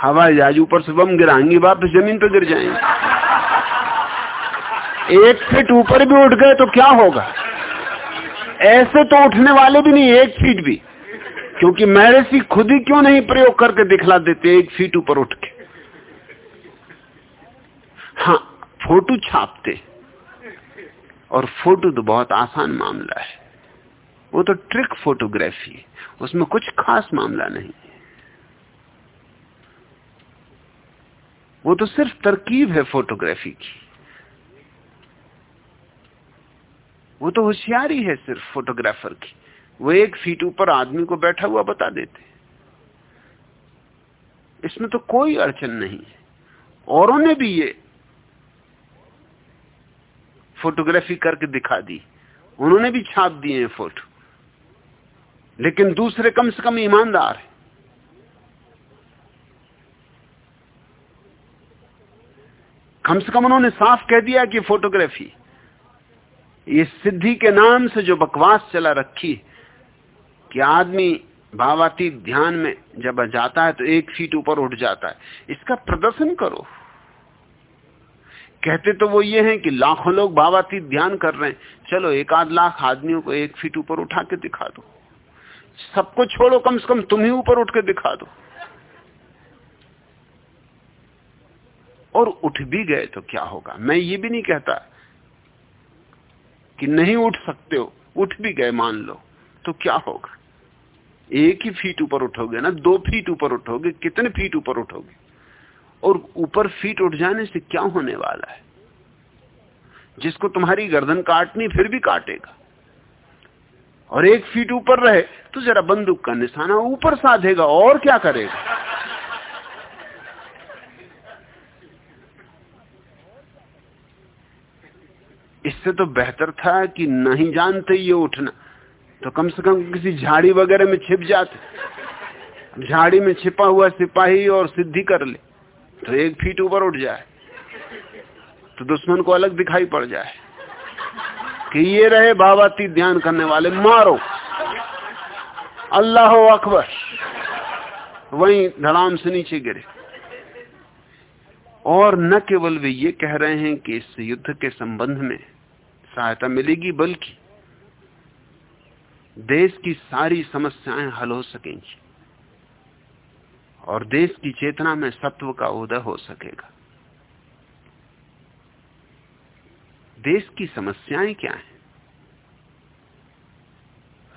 हवाई जहाज़ ऊपर से बम गिराएँगे, वापस ज़मीन पर गिर जाएँगे। एक फीट ऊपर भी उठ गए तो क्या होगा? ऐसे तो उठने वाले भी नहीं, एक फीट भी। क्योंकि महर्षि खुद ही क्यों नहीं प्रयोग करके दिखला देते एक फीट ऊपर उठ के? हाँ फ़ोटो छापते। और फ़ोटो तो बहुत आसान मामला है। वो तो ट्रिक फोटोग्राफी है। उसमें कुछ खास मामला नहीं है। वो तो सिर्फ़ तरकीब है फोटोग्राफी की। वो तो होशियारी है सिर्फ़ फोटोग्राफर की। वो एक फीट ऊपर आदमी को बैठा हुआ बता देते इसमें तो कोई अड़चन नहीं है। औरों ने भी ये फोटोग्राफी करके दिखा दी। उन्होंने भी छाप दिए हैं फ़ोटो। लेकिन दूसरे कम से कम ईमानदार है। कम से कम उन्होंने साफ़ कह दिया कि फोटोग्राफी, ये सिद्धि के नाम से जो बकवास चला रखी कि आदमी भावाती ध्यान में जब जाता है तो एक फीट ऊपर उठ जाता है। इसका प्रदर्शन करो। कहते तो वो ये हैं कि लाखों लोग भावाती ध्यान कर रहे हैं। चलो, एक आध लाख आदमियों को एक फीट ऊपर उठा के दिखा दो। सबको छोड़ो, कम से कम तुम ही ऊपर उठ के दिखा दो। और उठ भी गए तो क्या होगा? मैं ये भी नहीं कहता कि नहीं उठ सकते हो। उठ भी गए, मान लो। तो क्या होगा? एक ही फीट ऊपर उठोगे ना? दो फीट ऊपर उठोगे? कितने फीट ऊपर उठोगे? और ऊपर फीट उठ जाने से क्या होने वाला है? जिसको तुम्हारी गर्दन काटनी फिर भी काटेगा। और एक फीट ऊपर रहे तो जरा बंदूक का निशाना ऊपर साधेगा और क्या करेगा? इससे तो बेहतर था कि नहीं जानते ये उठना। तो कम से कम किसी झाड़ी वगैरह में छिप जाते। झाड़ी में छिपा हुआ सिपाही और सिद्धि कर ले। तो एक फीट ऊपर उठ जाए तो दुश्मन को अलग दिखाई पड़ जाए कि ये रहे बाबाती ध्यान करने वाले, मारो। अल्लाह अकबर। वहीं धड़ाम से नीचे गिरे। और न केवल वे ये कह रहे हैं कि इस युद्ध के संबंध में सहायता मिलेगी, बल्कि देश की सारी समस्याएँ हल हो सकेंगी। और देश की चेतना में सत्व का उदय हो सकेगा। देश की समस्याएँ क्या हैं?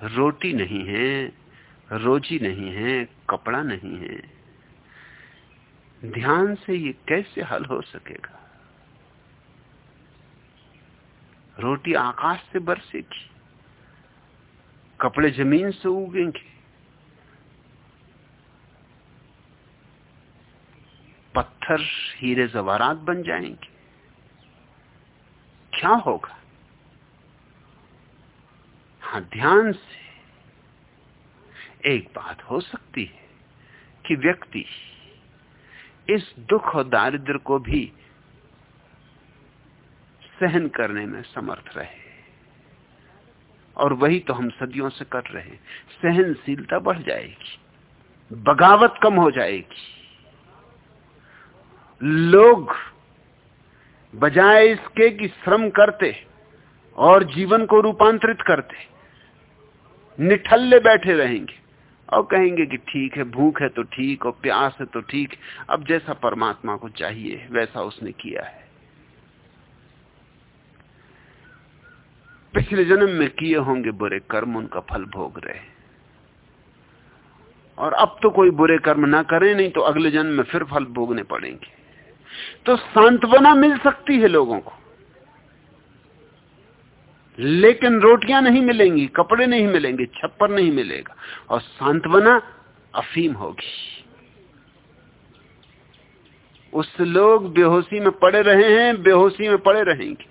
रोटी नहीं है, रोजी नहीं है, कपड़ा नहीं है। ध्यान से ये कैसे हल हो सकेगा? रोटी आकाश से बरसेगी, कपड़े ज़मीन से उगेंगे पत्थर हीरे जवारात बन जाएँगे। क्या होगा? हाँ ध्यान से। एक बात हो सकती है कि व्यक्ति इस दुख और दारिद्र को भी सहन करने में समर्थ रहे। और वही तो हम सदियों से कर रहे हैं। सहनशीलता बढ़ जाएगी। बगावत कम हो जाएगी। लोग बजाय इसके कि श्रम करते और जीवन को रूपांतरित करते, निठल्ले बैठे रहेंगे और कहेंगे कि ठीक है, भूख है तो ठीक और प्यास है तो ठीक, अब जैसा परमात्मा को चाहिए, वैसा उसने किया है। पिछले जन्म में किए होंगे बुरे कर्म, उनका फल भोग रहे और अब तो कोई बुरे कर्म ना करें, नहीं तो अगले जन्म में फिर फल भोगने पड़ेंगे। तो सांत्वना मिल सकती है लोगों को। लेकिन रोटियाँ नहीं मिलेंगी, कपड़े नहीं मिलेंगे, छप्पर नहीं मिलेगा, और सांत्वना अफीम होगी। उससे लोग बेहोशी में पड़े रहे हैं, बेहोशी में पड़े रहेंगे।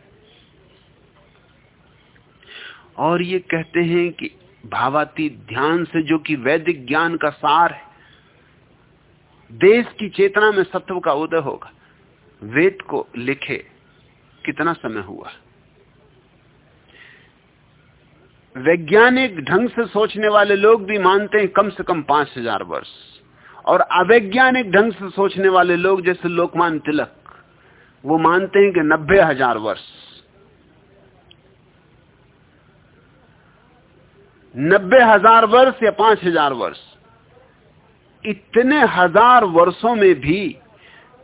और ये कहते हैं कि भावाती ध्यान से जो कि वैदिक ज्ञान का सार है, देश की चेतना में सत्व का उदय होगा। वेद को लिखे कितना समय हुआ? वैज्ञानिक ढंग से सोचने वाले लोग भी मानते हैं कम से कम पाँच हज़ार वर्ष। और अवैज्ञानिक ढंग से सोचने वाले लोग जैसे लोकमान तिलक, वो मानते हैं कि नब्बे हज़ार वर्ष। नब्बे हज़ार वर्ष या पाँच हज़ार वर्ष? इतने हज़ार वर्षों में भी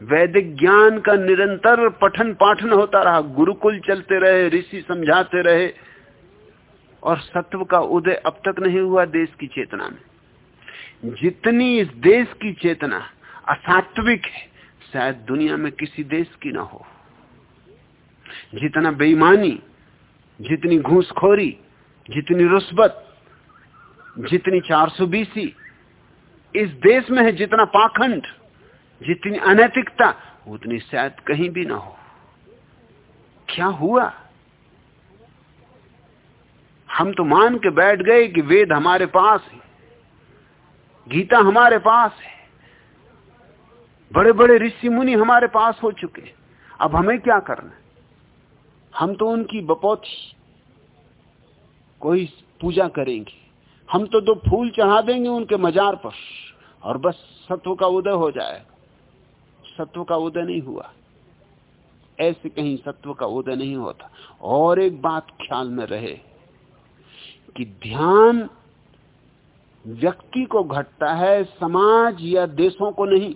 वैदिक ज्ञान का निरंतर पठन पाठन होता रहा। गुरुकुल चलते रहे, ऋषि समझाते रहे। और सत्व का उदय अब तक नहीं हुआ देश की चेतना में। जितनी इस देश की चेतना असात्विक है, शायद दुनिया में किसी देश की ना हो। जितना बेईमानी, जितनी घूसखोरी, जितनी रुस्बत जितनी चार सौ बीसी, इस देश में है जितना पाखंड। जितनी अनैतिकता, उतनी शायद कहीं भी ना हो। क्या हुआ? हम तो मान के बैठ गए कि वेद हमारे पास है, गीता हमारे पास है बड़े बड़े ऋषि मुनि हमारे पास हो चुके अब हमें क्या करना हम तो उनकी बपौती कोई पूजा करेंगे। हम तो दो फूल चढ़ा देंगे उनके मजार पर और बस सत्व का उदय हो जाएगा। सत्व का उदय नहीं हुआ। ऐसे कहीं सत्व का उदय नहीं होता। और एक बात ख्याल में रहे कि ध्यान व्यक्ति को घटता है, समाज या देशों को नहीं।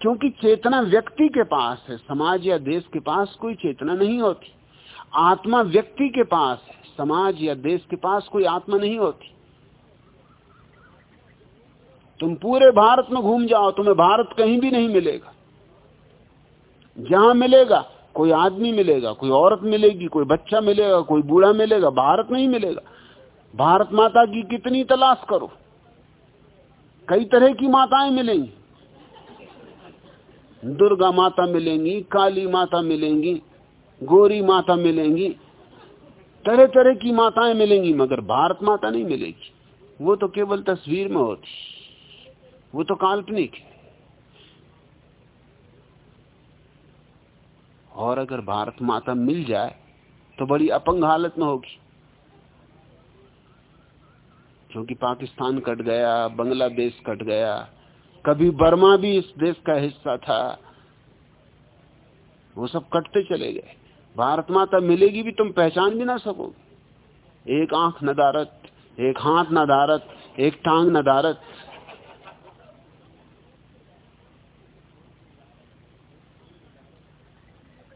क्योंकि चेतना व्यक्ति के पास है, समाज या देश के पास कोई चेतना नहीं होती। आत्मा व्यक्ति के पास है, समाज या देश के पास कोई आत्मा नहीं होती। तुम पूरे भारत में घूम जाओ, तुम्हें भारत कहीं भी नहीं मिलेगा। जहाँ मिलेगा, कोई आदमी मिलेगा, कोई औरत मिलेगी, कोई बच्चा मिलेगा, कोई बूढ़ा मिलेगा, भारत नहीं मिलेगा। भारत माता की कितनी तलाश करो। कई तरह की माताएँ मिलेंगी। दुर्गा माता मिलेंगी, काली माता मिलेंगी, गोरी माता मिलेंगी तरह तरह की माताएँ मिलेंगी, मगर भारत माता नहीं मिलेगी। वो तो केवल तस्वीर में होती। वो तो काल्पनिक है। और अगर भारत माता मिल जाए तो बड़ी अपंग हालत में होगी। क्योंकि पाकिस्तान कट गया, बांग्लादेश कट गया, कभी बर्मा भी इस देश का हिस्सा था। वो सब कटते चले गए। भारत माता मिलेगी भी, तुम पहचान भी ना सकोगे। एक आँख नदारत एक हाथ नदारत एक टांग नदारत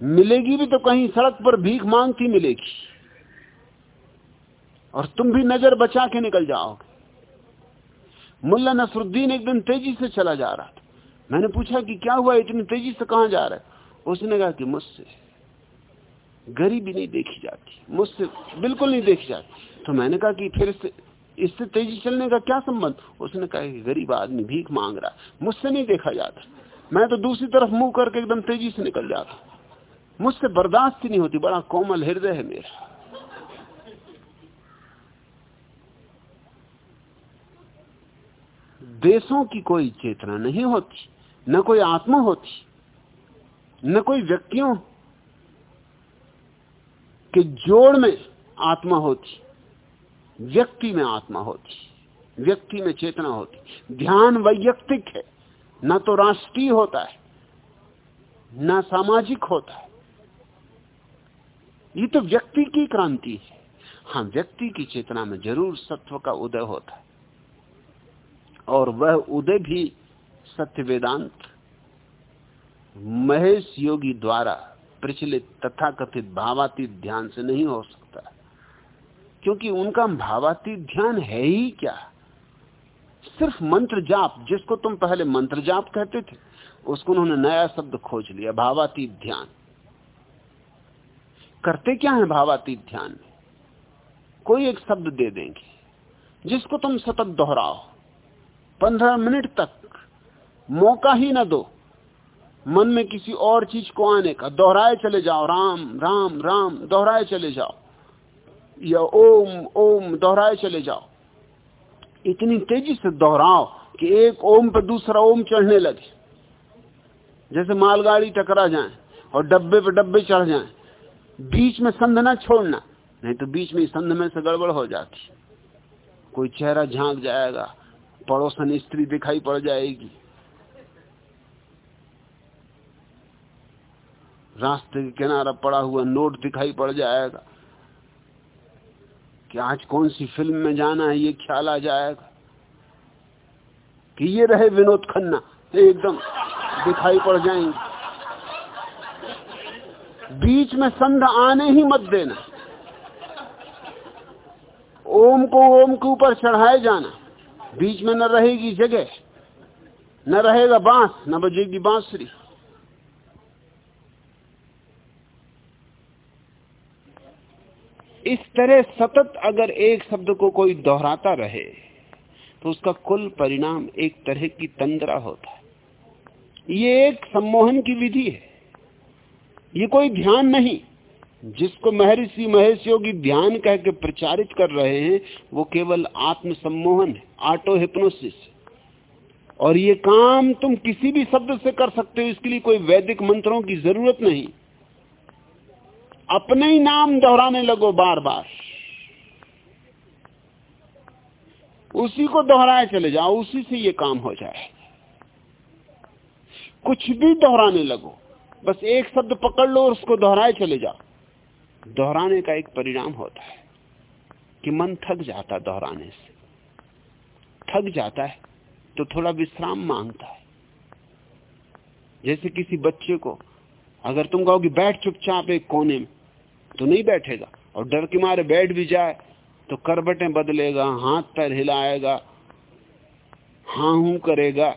मिलेगी भी तो कहीं सड़क पर भीख मांगती मिलेगी। और तुम भी नज़र बचा के निकल जाओगे मुल्ला नसरुद्दीन एक दिन तेज़ी से चला जा रहा था। मैंने पूछा कि क्या हुआ, इतनी तेज़ी से कहा जा रहा? है उसने कहा कि मुझसे गरीबी नहीं देखी जाती, मुझसे बिल्कुल नहीं देखी जाती। तो मैंने कहा कि फिर इससे इससे तेज़ी चलने का क्या संबंध? उसने कहा कि गरीब आदमी भीख मांग रहा मुझसे नहीं देखा जाता। मैं तो दूसरी तरफ़ मुँह करके एकदम तेज़ी से निकल जाता। मुझसे बर्दाश्त नहीं होती, बड़ा कोमल हृदय है मेरा। देशों की कोई चेतना नहीं होती, न कोई आत्मा होती, न कोई व्यक्तियों के जोड़ में आत्मा होती, व्यक्ति में आत्मा होती, व्यक्ति में चेतना होती। ध्यान वैयक्तिक है, न तो राष्ट्रीय होता है, न सामाजिक होता है। ये तो व्यक्ति की क्रांति है। हाँ व्यक्ति की चेतना में ज़रूर सत्व का उदय होता है। और वह उदय भी सत्य वेदांत, महेश योगी द्वारा प्रचलित तथाकथित भावातीत ध्यान से नहीं हो सकता। क्योंकि उनका भावातीत ध्यान है ही क्या? सिर्फ़ मंत्र जाप, जिसको तुम पहले मंत्र जाप कहते थे, उसको उन्होंने नया शब्द खोज लिया, भावातीत ध्यान। करते क्या है भावातीत ध्यान में? कोई एक शब्द दे देंगे, जिसको तुम सतत दोहराओ। पंद्रह मिनट तक मौका ही ना दो। मन में किसी और चीज़ को आने का, दोहराए चले जाओ, राम राम राम, दोहराए चले जाओ। या ओम ओम, दोहराए चले जाओ। इतनी तेज़ी से दोहराओ कि एक ओम पर दूसरा ओम चढ़ने लगे। जैसे मालगाड़ी टकरा जाए और डब्बे पे डब्बे चढ़ जाए बीच में संध ना छोड़ना, नहीं तो बीच में संध में से गड़बड़ हो जाती। कोई चेहरा झाँक जाएगा, पड़ोसन स्त्री दिखाई पड़ जाएगी। रास्ते के किनारा पड़ा हुआ नोट दिखाई पड़ जाएगा कि आज कौन सी फ़िल्म में जाना है, ये ख्याल आ जाएगा कि ये रहे विनोद खन्ना, एकदम दिखाई पड़ जाएँगे। बीच में संध आने ही मत देना। ओम को ओम के ऊपर चढ़ाए जाना। बीच में न रहेगी जगह, न रहेगा बाँस, न बजेगी बांसुरी। इस तरह सतत अगर एक शब्द को कोई दोहराता रहे तो उसका कुल परिणाम एक तरह की तंद्रा होता है। ये एक सम्मोहन की विधि है। ये कोई ध्यान नहीं। जिसको महर्षि महेश योगी ध्यान कह के प्रचारित कर रहे हैं, वो केवल आत्म सम्मोहन है, ऑटो हिप्नोसिस। और ये काम तुम किसी भी शब्द से कर सकते हो, इसके लिए कोई वैदिक मंत्रों की ज़रूरत नहीं। अपने ही नाम दोहराने लगो बार बार उसी को दोहराए चले जाओ, उसी से ये काम हो जाए। कुछ भी दोहराने लगो। बस एक शब्द पकड़ लो और उसको दोहराए चले जाओ दोहराने का एक परिणाम होता है कि मन थक जाता दोहराने से। थक जाता है तो थोड़ा विश्राम माँगता है। जैसे किसी बच्चे को अगर तुम कहो कि बैठ चुपचाप एक कोने में तो नहीं बैठेगा। और डर के मारे बैठ भी जाए तो करबटें बदलेगा, हाथ पैर हिलाएगा हाँ हूँ करेगा,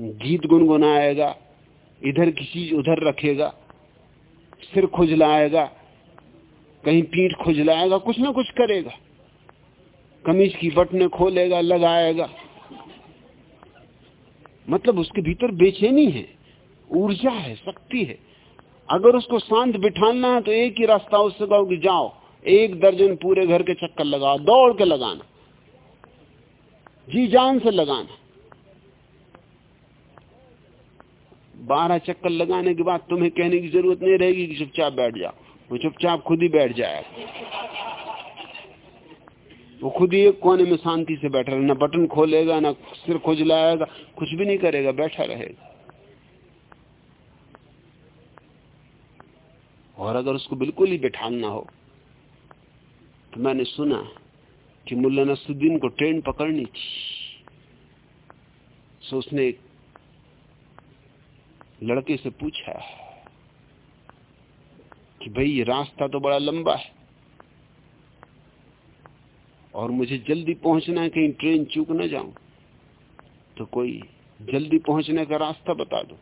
गीत गुनगुनाएगा इधर की चीज़ उधर रखेगा, सिर खुजलाएगा, कहीं पीठ खुजलाएगा, कुछ ना कुछ करेगा। कमीज की बटने खोलेगा, लगाएगा। मतलब उसके भीतर बेचैनी है, ऊर्जा है, शक्ति है। अगर उसको शांत बिठाना है तो एक ही रास्ता उससे कहो कि जाओ, एक दर्जन पूरे घर के चक्कर लगाओ, दौड़ के लगाना। जी जान से लगाना। बारह चक्कर लगाने के बाद तुम्हें कहने की ज़रूरत नहीं रहेगी कि चुपचाप बैठ जाओ। वो चुपचाप खुद ही बैठ जाएगा। वो खुद ही एक कोने में शांति से बैठा रहेगा। ना बटन खोलेगा, ना सिर खुजलाएगा, कुछ भी नहीं करेगा, बैठा रहेगा। और अगर उसको बिल्कुल ही बैठाना हो तो मैंने सुना कि मुल्ला नसुद्दीन को ट्रेन पकड़नी थी। सो उसने एक लड़के से पूछा कि भाई, ये रास्ता तो बड़ा लंबा है और मुझे जल्दी पहुँचना है, कहीं ट्रेन चूक ना जाऊँ तो कोई जल्दी पहुँचने का रास्ता बता दो।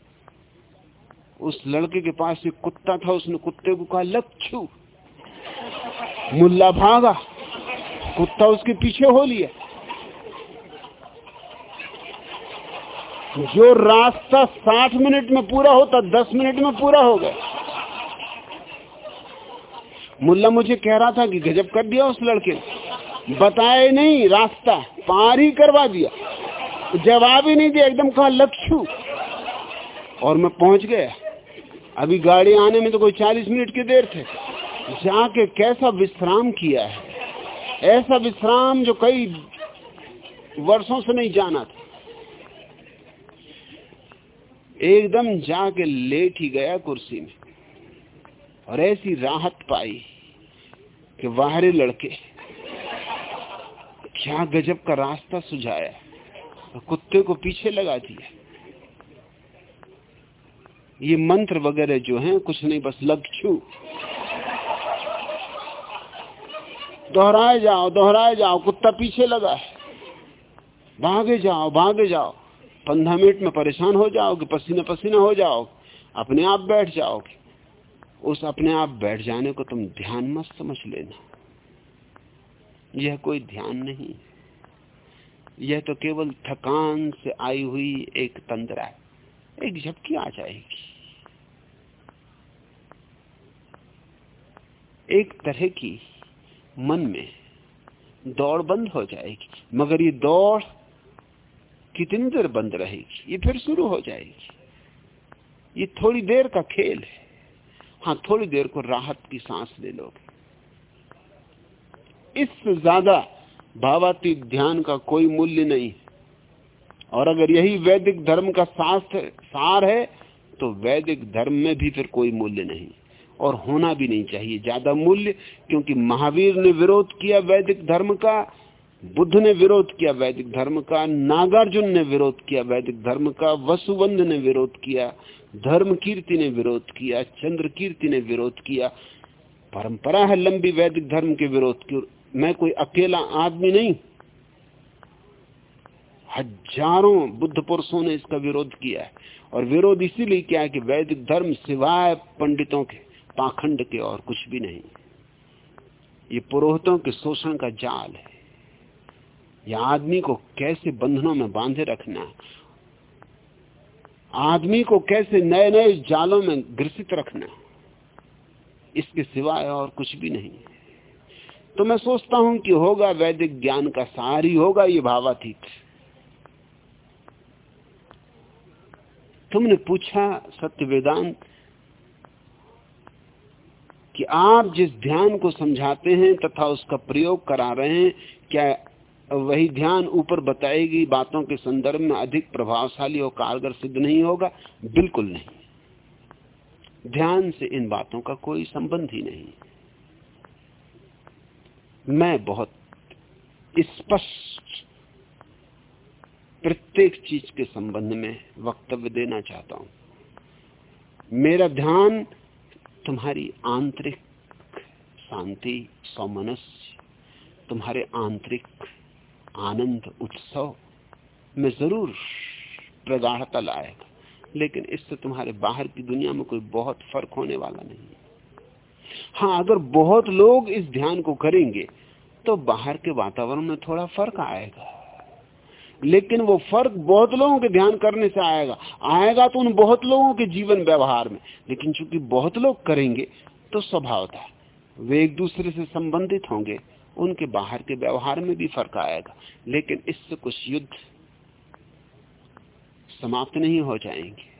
उस लड़के के पास एक कुत्ता था, उसने कुत्ते को कहा लक्षु मुल्ला भागा, कुत्ता उसके पीछे हो लिया। जो रास्ता साठ मिनट में पूरा होता, दस मिनट में पूरा हो गया। मुल्ला मुझे कह रहा था कि गजब कर दिया उस लड़के बताए नहीं, रास्ता पार ही करवा दिया। जवाब ही नहीं दिया, एकदम कहा लक्षु और मैं पहुँच गया। अभी गाड़ी आने में तो कोई चालीस मिनट की देर थे। जाके कैसा विश्राम किया है? ऐसा विश्राम जो कई वर्षों से नहीं जाना था। एकदम जाके लेट ही गया कुर्सी में और ऐसी राहत पाई कि बाहरी लड़के क्या गजब का रास्ता सुझाया और कुत्ते को पीछे लगा दिया। ये मंत्र वगैरह जो हैं, कुछ नहीं, बस लक्षु दोहराए जाओ दोहराए जाओ, कुत्ता पीछे लगा है। भागे जाओ भागे जाओ। पंद्रह मिनट में परेशान हो जाओगे, पसीने पसीना हो जाओगे, अपने आप बैठ जाओगे। उस अपने आप बैठ जाने को तुम ध्यान मत समझ लेना। यह कोई ध्यान नहीं। यह तो केवल थकान से आई हुई एक तंद्रा है। एक झपकी आ जाएगी। एक तरह की मन में दौड़ बंद हो जाएगी। मगर ये दौड़ कितनी देर बंद रहेगी? ये फिर शुरू हो जाएगी। ये थोड़ी देर का खेल है। हाँ थोड़ी देर को राहत की सांस ले लोगे। इससे ज़्यादा भावातीत ध्यान का कोई मूल्य नहीं और अगर यही वैदिक धर्म का शास्त्र सार है तो वैदिक धर्म में भी फिर कोई मूल्य नहीं। और होना भी नहीं चाहिए। ज़्यादा मूल्य, क्योंकि महावीर ने विरोध किया वैदिक धर्म का बुद्ध ने विरोध किया, वैदिक धर्म का, नागार्जुन ने विरोध किया, वैदिक धर्म का, वसुवंद ने विरोध किया धर्म कीर्ति ने विरोध किया चंद्र कीर्ति ने विरोध किया। परंपरा है लंबी वैदिक धर्म के विरोध की, मैं कोई अकेला आदमी नहीं। हज़ारों बुद्ध पुरुषों ने इसका विरोध किया है। और विरोध इसीलिए किया है कि वैदिक धर्म सिवाय पंडितों के, पाखंड के और कुछ भी नहीं। ये पुरोहितों के शोषण का जाल है। यह आदमी को कैसे बंधनों में बांधे रखना आदमी को कैसे नए नए जालों में ग्रसित रखना इसके सिवाय और कुछ भी नहीं तो मैं सोचता हूँ कि होगा वैदिक ज्ञान का सार ही होगा ये भावातीत। तुमने पूछा सत्य वेदांत कि आप जिस ध्यान को समझाते हैं तथा उसका प्रयोग करा रहे हैं, क्या वही ध्यान ऊपर बताई गई बातों के संदर्भ में अधिक प्रभावशाली और कारगर सिद्ध नहीं होगा, बिल्कुल नहीं। ध्यान से इन बातों का कोई संबंध ही नहीं। मैं बहुत स्पष्ट प्रत्येक चीज़ के संबंध में वक्तव्य देना चाहता हूँ। मेरा ध्यान तुम्हारी आंतरिक शांति सौमनस्य तुम्हारे आंतरिक आनंद उत्सव में ज़रूर प्रगाढ़ता लाएगा। लेकिन इससे तुम्हारे बाहर की दुनिया में कोई बहुत फ़र्क होने वाला नहीं हाँ। अगर बहुत लोग इस ध्यान को करेंगे तो बाहर के वातावरण में थोड़ा फ़र्क आएगा। लेकिन वो फ़र्क बहुत लोगों के ध्यान करने से आएगा। आएगा तो उन बहुत लोगों के जीवन व्यवहार में। लेकिन चूँकि बहुत लोग करेंगे तो स्वभाव था वे एक दूसरे से संबंधित होंगे। उनके बाहर के व्यवहार में भी फ़र्क आएगा। लेकिन इससे कुछ युद्ध समाप्त नहीं हो जाएँगे।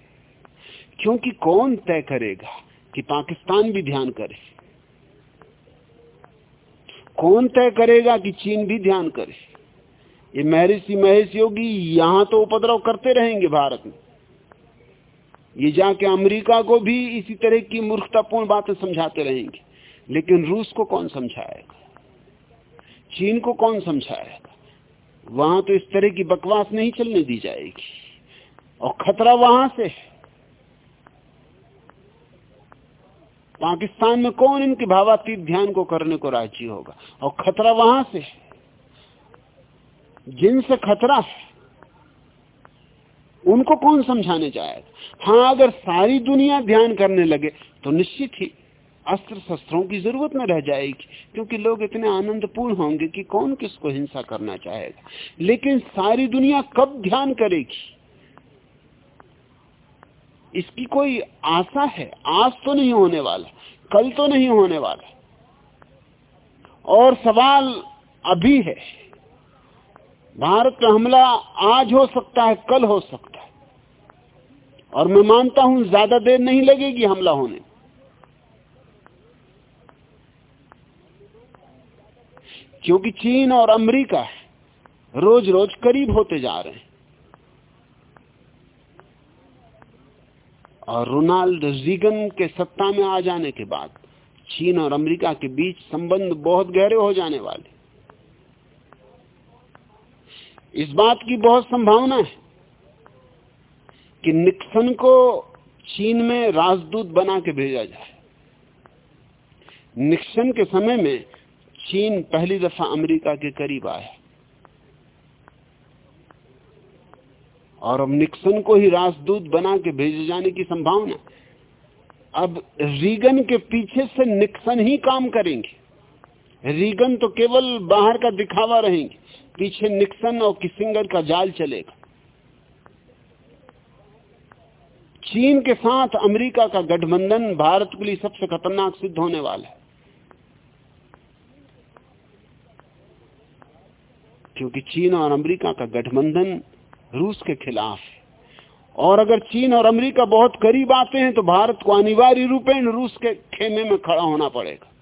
क्योंकि कौन तय करेगा कि पाकिस्तान भी ध्यान करे? कौन तय करेगा कि चीन भी ध्यान करे? ये महर्षि महेश योगी यहाँ तो उपद्रव करते रहेंगे भारत में। ये जाके अमेरिका को भी इसी तरह की मूर्खतापूर्ण बातें समझाते रहेंगे। लेकिन रूस को कौन समझाएगा? चीन को कौन समझाएगा? वहाँ तो इस तरह की बकवास नहीं चलने दी जाएगी। और खतरा वहाँ से है। पाकिस्तान में कौन इनके भावातीत ध्यान को करने को राज़ी होगा? और खतरा वहाँ से है। जिनसे खतरा है, उनको कौन समझाने जाएगा? हाँ अगर सारी दुनिया ध्यान करने लगे तो निश्चित ही अस्त्र शस्त्रों की ज़रूरत न रह जाएगी, क्योंकि लोग इतने आनंदपूर्ण होंगे कि कौन किसको हिंसा करना चाहेगा। लेकिन सारी दुनिया कब ध्यान करेगी? इसकी कोई आशा है? आज तो नहीं होने वाला, कल तो नहीं होने वाला। और सवाल अभी है, भारत का हमला आज हो सकता है, कल हो सकता है। और मैं मानता हूँ, ज़्यादा देर नहीं लगेगी हमला होने क्योंकि चीन और अमेरिका रोज रोज करीब होते जा रहे हैं। और रोनाल्ड रीगन के सत्ता में आ जाने के बाद चीन और अमेरिका के बीच संबंध बहुत गहरे हो जाने वाले। इस बात की बहुत संभावना है कि निक्सन को चीन में राजदूत बना के भेजा जाए। निक्सन के समय में चीन पहली दफ़ा अमेरिका के करीब आया। और अब निक्सन को ही राजदूत बना के भेजे जाने की संभावना। अब रीगन के पीछे से निक्सन ही काम करेंगे। रीगन तो केवल बाहर का दिखावा रहेंगे, पीछे निक्सन और किसिंगर का जाल चलेगा। चीन के साथ अमेरिका का गठबंधन भारत के लिए सबसे खतरनाक सिद्ध होने वाला है। क्योंकि चीन और अमेरिका का गठबंधन रूस के खिलाफ है। और अगर चीन और अमेरिका बहुत करीब आते हैं तो भारत को अनिवार्य रूपेण रूस के खेमे में खड़ा होना पड़ेगा।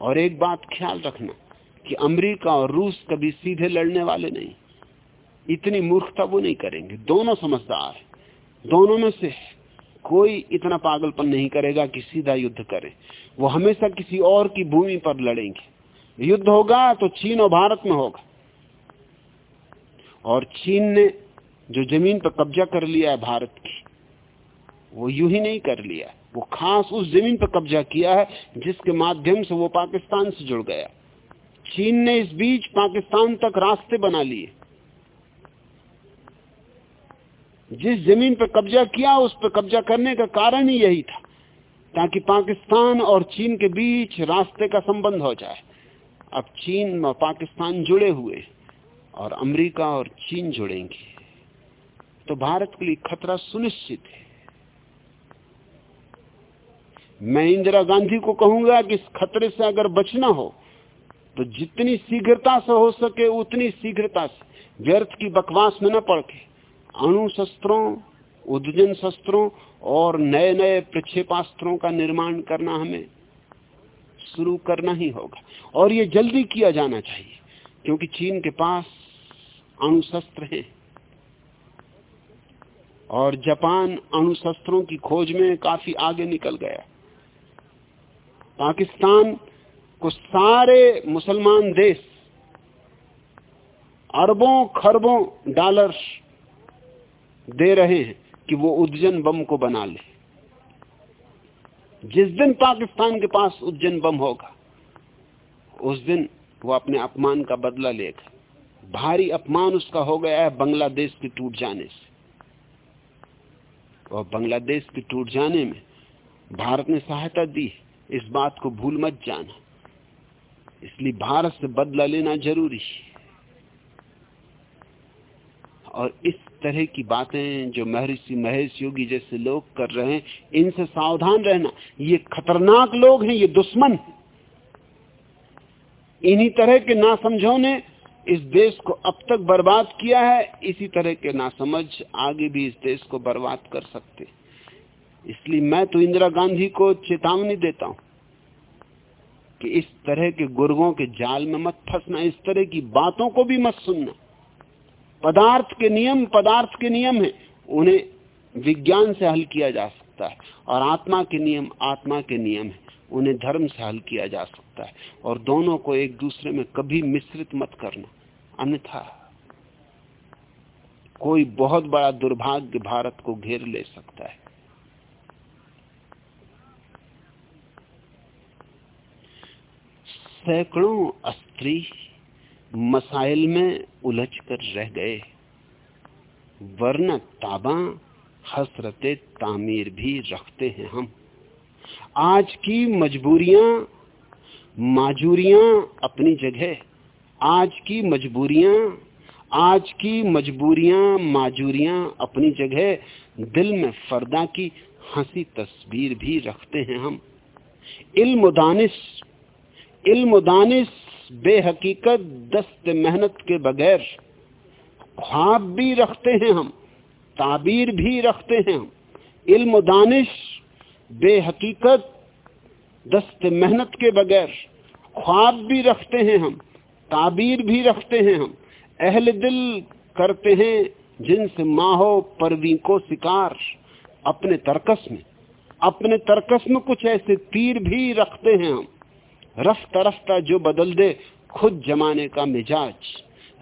और एक बात ख्याल रखना कि अमेरिका और रूस कभी सीधे लड़ने वाले नहीं। इतनी मूर्खता वो नहीं करेंगे। दोनों समझदार है। दोनों में से कोई इतना पागलपन नहीं करेगा कि सीधा युद्ध करे। वो हमेशा किसी और की भूमि पर लड़ेंगे। युद्ध होगा तो चीन और भारत में होगा। और चीन ने जो ज़मीन पर कब्जा कर लिया है भारत की, वो यूँ ही नहीं कर लिया। वो खास उस ज़मीन पर कब्जा किया है जिसके माध्यम से वो पाकिस्तान से जुड़ गया। चीन ने इस बीच पाकिस्तान तक रास्ते बना लिए। जिस ज़मीन पर कब्जा किया, उस पर कब्जा करने का कारण ही यही था, ताकि पाकिस्तान और चीन के बीच रास्ते का संबंध हो जाए। अब चीन और पाकिस्तान जुड़े हुए हैं। और अमेरिका और चीन जुड़ेंगे। तो भारत के लिए खतरा सुनिश्चित है। मैं इंदिरा गांधी को कहूँगा कि इस खतरे से अगर बचना हो तो जितनी शीघ्रता से हो सके, उतनी शीघ्रता से। व्यर्थ की बकवास में न पड़ के अणु शस्त्रों, उद्जन शस्त्रों और नए नए प्रक्षेपास्त्रों का निर्माण करना हमें शुरू करना ही होगा। और ये जल्दी किया जाना चाहिए, क्योंकि चीन के पास अणु शस्त्र हैं। और जापान अणुशस्त्रों की खोज में काफ़ी आगे निकल गया। पाकिस्तान को सारे मुसलमान देश अरबों खरबों डॉलर दे रहे हैं कि वो उज्जैन बम को बना ले। जिस दिन पाकिस्तान के पास उज्जैन बम होगा, उस दिन वो अपने अपमान का बदला लेगा। भारी अपमान उसका हो गया है बांग्लादेश के टूट जाने से। और बांग्लादेश के टूट जाने में भारत ने सहायता दी इस बात को भूल मत जाना। इसलिए भारत से बदला लेना ज़रूरी है। और इस तरह की बातें जो महर्षि महेश योगी जैसे लोग कर रहे हैं, इनसे सावधान रहना। ये खतरनाक लोग हैं, ये दुश्मन इन्हीं तरह के नासमझों ने इस देश को अब तक बर्बाद किया है, इसी तरह के नासमझ आगे भी इस देश को बर्बाद कर सकते इसलिए मैं तो इंदिरा गांधी को चेतावनी देता हूँ कि इस तरह के गुर्गों के जाल में मत फंसना, इस तरह की बातों को भी मत सुनना। पदार्थ के नियम, पदार्थ के नियम है, उन्हें विज्ञान से हल किया जा सकता है, और आत्मा के नियम, आत्मा के नियम है। उन्हें धर्म से हल किया जा सकता है। और दोनों को एक दूसरे में कभी मिश्रित मत करना, अन्यथा कोई बहुत बड़ा दुर्भाग्य भारत को घेर ले सकता है। सैकड़ों स्त्री मसाइल में उलझ कर रह गए। वरना ताबा, हसरते, तामीर भी रखते हैं हम। आज की मजबूरियाँ, माजूरियाँ अपनी जगह। आज की मजबूरियाँ, आज की मजबूरियाँ, माजूरियाँ अपनी जगह। दिल में फर्दा की हँसी तस्वीर भी रखते हैं हम। इल्म दानिश इल्म दानिश बेहकीकत दस्त मेहनत के बगैर। ख्वाब भी रखते हैं हम, ताबीर भी रखते हैं हम। इल्म दानिश बेहकीकत, दस्त मेहनत के बगैर ख्वाब भी रखते हैं हम, ताबीर भी रखते हैं हम, अहल दिल करते हैं जिनसे माहो परवी को शिकार, अपने तरकस में। अपने तरकस में कुछ ऐसे तीर भी रखते हैं हम। रफ्ता रफ्ता जो बदल दे, खुद जमाने का मिजाज।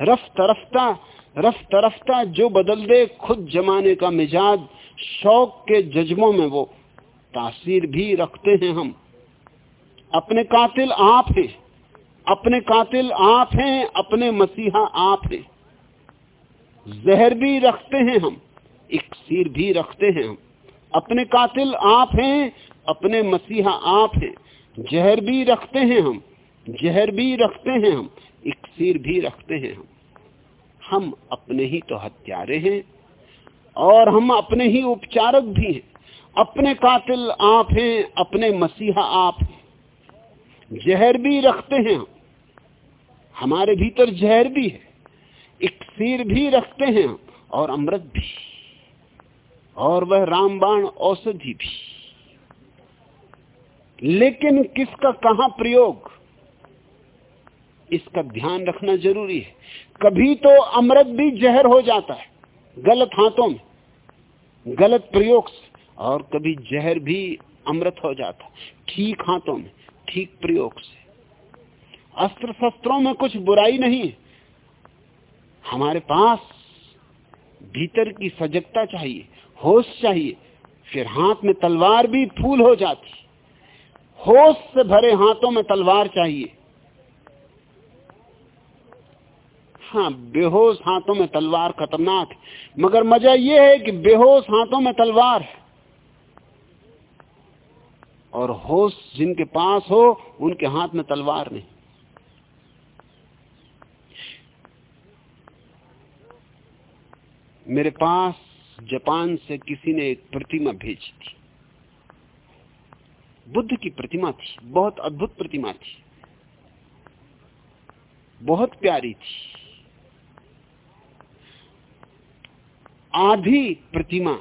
रफ्ता रफ्ता रफ्ता रफ्ता जो बदल दे, खुद जमाने का मिजाज। शौक के जज्बों में वो तासीर भी रखते हैं हम। अपने कातिल आप हैं। अपने कातिल आप हैं, अपने मसीहा आप हैं। जहर भी रखते हैं हम इक्सीर भी रखते हैं हम। अपने कातिल आप हैं, अपने मसीहा आप हैं। जहर भी रखते हैं हम, जहर भी रखते हैं हम इक्सीर भी रखते हैं हम। हम अपने ही तो हत्यारे हैं, और हम अपने ही उपचारक भी हैं। अपने कातिल आप हैं, अपने मसीहा आप हैं। जहर भी रखते हैं हम हमारे भीतर जहर भी है। इक्सीर भी रखते हैं और अमृत भी। और वह रामबाण औषधि भी। लेकिन किसका कहा प्रयोग? इसका ध्यान रखना ज़रूरी है। कभी तो अमृत भी जहर हो जाता है, गलत हाथों में, गलत प्रयोग से। और कभी जहर भी अमृत हो जाता ठीक हाथों में, ठीक प्रयोग से। अस्त्र शस्त्रों में कुछ बुराई नहीं हमारे पास भीतर की सजगता चाहिए, होश चाहिए, फिर हाथ में तलवार भी फूल हो जाती होश से भरे हाथों में तलवार चाहिए। हाँ बेहोश हाथों में तलवार खतरनाक मगर मज़ा यह है कि बेहोश हाथों में तलवार है। और होश जिनके पास हो, उनके हाथ में तलवार नहीं। मेरे पास जापान से किसी ने एक प्रतिमा भेजी थी। बुद्ध की प्रतिमा थी, बहुत अद्भुत प्रतिमा थी। बहुत प्यारी थी। आधी प्रतिमा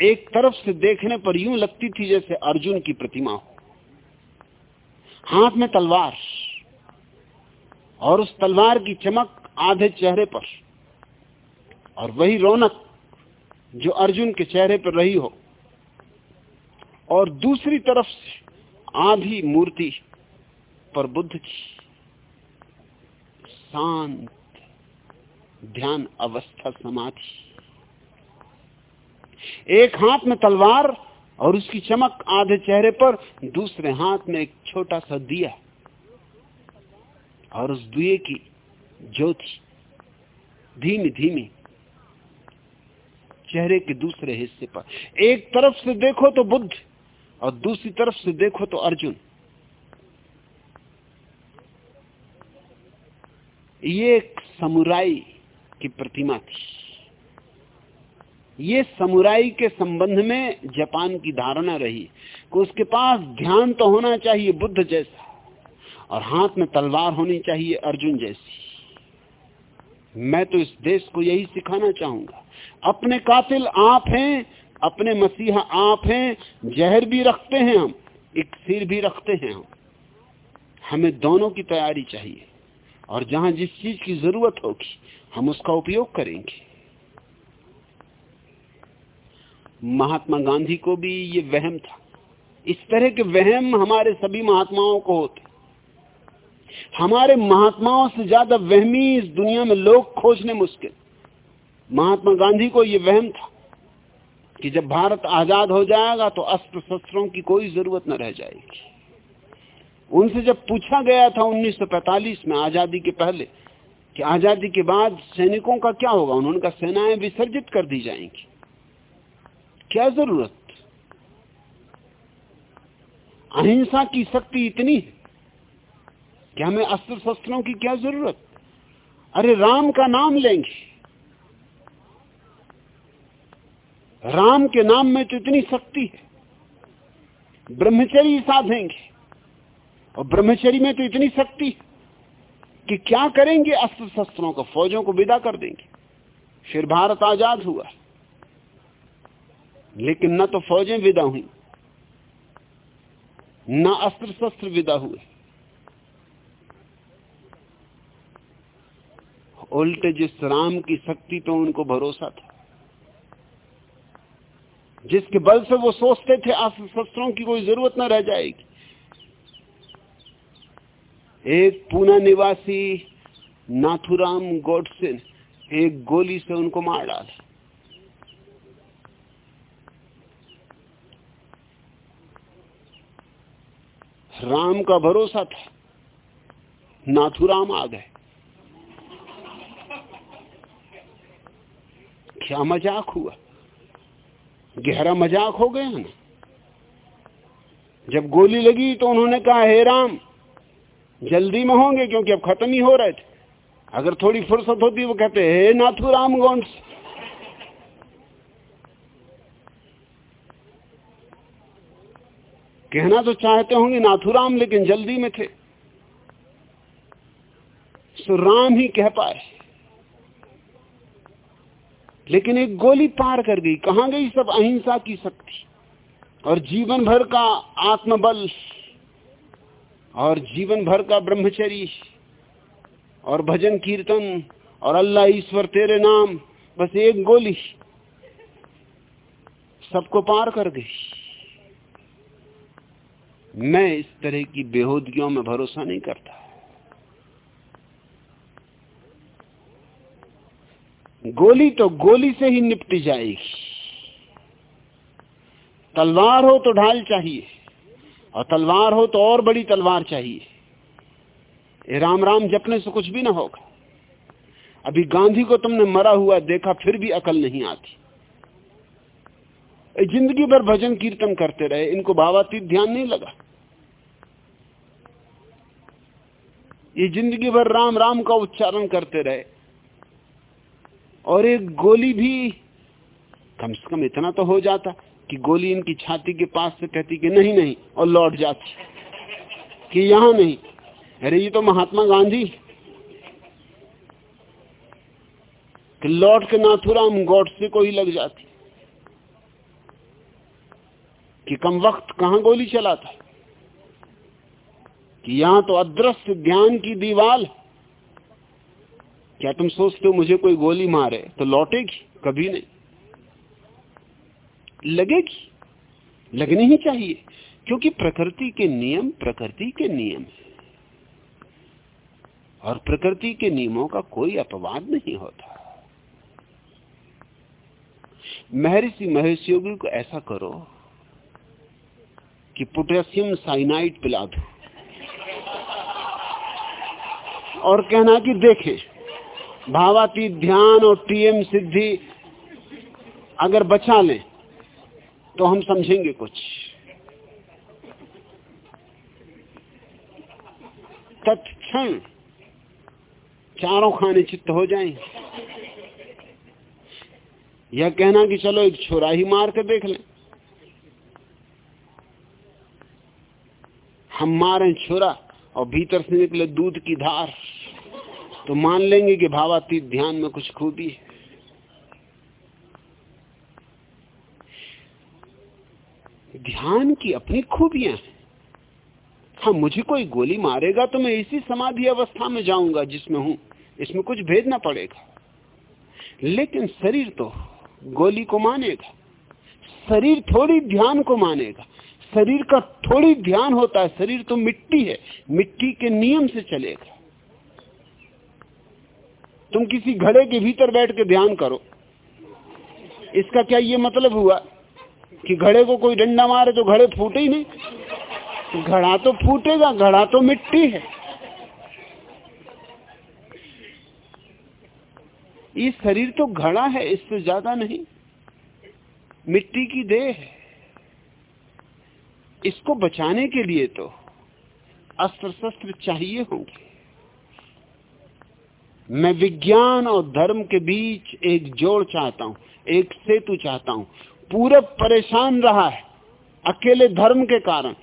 एक तरफ़ से देखने पर यूँ लगती थी जैसे अर्जुन की प्रतिमा हो। हाथ में तलवार और उस तलवार की चमक आधे चेहरे पर और वही रौनक जो अर्जुन के चेहरे पर रही हो। और दूसरी तरफ़ से आधी मूर्ति पर बुद्ध की शांत ध्यान अवस्था समाधि। एक हाथ में तलवार और उसकी चमक आधे चेहरे पर, दूसरे हाथ में एक छोटा सा दिया। और उस दिए की ज्योति धीमी धीमी चेहरे के दूसरे हिस्से पर। एक तरफ़ से देखो तो बुद्ध और दूसरी तरफ़ से देखो तो अर्जुन। ये एक समुराई की प्रतिमा थी। ये समुराई के संबंध में जापान की धारणा रही कि उसके पास ध्यान तो होना चाहिए बुद्ध जैसा और हाथ में तलवार होनी चाहिए अर्जुन जैसी। मैं तो इस देश को यही सिखाना चाहूँगा। अपने कातिल आप हैं, अपने मसीहा आप हैं, जहर भी रखते हैं हम, एक सिर भी रखते हैं हम। हमें दोनों की तैयारी चाहिए और जहाँ जिस चीज़ की ज़रूरत होगी, हम उसका उपयोग करेंगे। महात्मा गांधी को भी ये वहम था। इस तरह के वहम हमारे सभी महात्माओं को होते। हमारे महात्माओं से ज़्यादा वहमी इस दुनिया में लोग खोजने मुश्किल। महात्मा गांधी को यह वहम था कि जब भारत आज़ाद हो जाएगा तो अस्त्र शस्त्रों की कोई ज़रूरत न रह जाएगी। उनसे जब पूछा गया था 1945 में आज़ादी के पहले कि आज़ादी के बाद सैनिकों का क्या होगा? उन्होंने कहा, सेनाएँ विसर्जित कर दी जाएँगी। क्या ज़रूरत? अहिंसा की शक्ति इतनी है। कि हमें अस्त्र शस्त्रों की क्या ज़रूरत? अरे राम का नाम लेंगे। राम के नाम में तो इतनी शक्ति है। ब्रह्मचर्य साधेंगे। और ब्रह्मचर्य में तो इतनी शक्ति कि क्या करेंगे अस्त्र शस्त्रों को? फौजों को विदा कर देंगे। फिर भारत आज़ाद हुआ। लेकिन न तो फौजें विदा हुई, न अस्त्र शस्त्र विदा हुए। उल्टे जिस राम की शक्ति पे उनको भरोसा था। जिसके बल से वो सोचते थे अस्त्र शस्त्रों की कोई ज़रूरत ना रह जाएगी। एक पूना निवासी नाथुराम गोडसे एक गोली से उनको मार डाला। राम का भरोसा था। नाथुराम आ गए। क्या मज़ाक हुआ? गहरा मज़ाक हो गया ना? जब गोली लगी तो उन्होंने कहा, हे राम, जल्दी में होंगे क्योंकि अब खत्म ही हो रहे थे। अगर थोड़ी फुर्सत होती, वो कहते, हे नाथू राम गौंड कहना तो चाहते होंगे नाथुराम, लेकिन जल्दी में थे। सो राम ही कह पाए। लेकिन एक गोली पार कर गई। कहाँ गई? सब अहिंसा की शक्ति। और जीवन भर का आत्मबल, और जीवन भर का ब्रह्मचरी, और भजन कीर्तन, और अल्लाह ईश्वर तेरे नाम, बस एक गोली, सबको पार कर गई। मैं इस तरह की बेहोदगियों में भरोसा नहीं करता। गोली तो गोली से ही निपटी जाएगी। तलवार हो तो ढाल चाहिए, और तलवार हो तो और बड़ी तलवार चाहिए। राम राम, जपने से कुछ भी ना होगा। अभी गांधी को तुमने मरा हुआ देखा, फिर भी अकल नहीं आती। ज़िंदगी भर भजन कीर्तन करते रहे, इनको भावातीत ध्यान नहीं लगा। ये ज़िंदगी भर राम राम का उच्चारण करते रहे। और एक गोली भी कम से कम इतना तो हो जाता कि गोली इनकी छाती के पास से कहती कि नहीं नहीं, और लौट जाती। कि यहाँ नहीं। अरे ये तो महात्मा गांधी। कि लौट के नाथुराम गोडसे को ही लग जाती। कि कम वक्त कहाँ गोली चलाता? कि यहाँ तो अदृश्य ध्यान की दीवाल क्या तुम सोचते हो मुझे कोई गोली मारे? तो लौटेगी, कभी नहीं। लगेगी। लगनी ही चाहिए, क्योंकि प्रकृति के नियम प्रकृति के नियम है। और प्रकृति के नियमों का कोई अपवाद नहीं होता। महर्षि महेश योगी को ऐसा करो कि पोटेशियम साइनाइड पिला दो। और कहना कि देखें भावातीत ध्यान और टीएम सिद्धि अगर बचा लें तो हम समझेंगे कुछ। तत्क्षण चारों खाने चित्त हो जाएँगे यह कहना कि चलो एक छोरा ही मार के देख लें। हम मारे छोरा और भीतर से निकले दूध की धार तो मान लेंगे कि भावातीत ध्यान में कुछ खूबी है। ध्यान की अपनी खूबियाँ हैं। मुझे कोई गोली मारेगा तो मैं इसी समाधि अवस्था में जाऊँगा जिसमें हूँ। इसमें कुछ भेदना पड़ेगा। लेकिन शरीर तो गोली को मानेगा। शरीर थोड़ी ध्यान को मानेगा। शरीर का थोड़ी ध्यान होता है, शरीर तो मिट्टी है, मिट्टी के नियम से चलेगा तुम किसी घड़े के भीतर बैठ के ध्यान करो। इसका क्या ये मतलब हुआ कि घड़े को कोई डंडा मारे तो घड़े फूटे ही नहीं? घड़ा तो फूटेगा, घड़ा तो मिट्टी है। ये शरीर तो घड़ा है, इससे ज़्यादा नहीं। मिट्टी की देह है। इसको बचाने के लिए तो अस्त्र शस्त्र चाहिए होंगे। मैं विज्ञान और धर्म के बीच एक जोड़ चाहता हूँ, एक सेतु चाहता हूँ। पूरब परेशान रहा है, अकेले धर्म के कारण।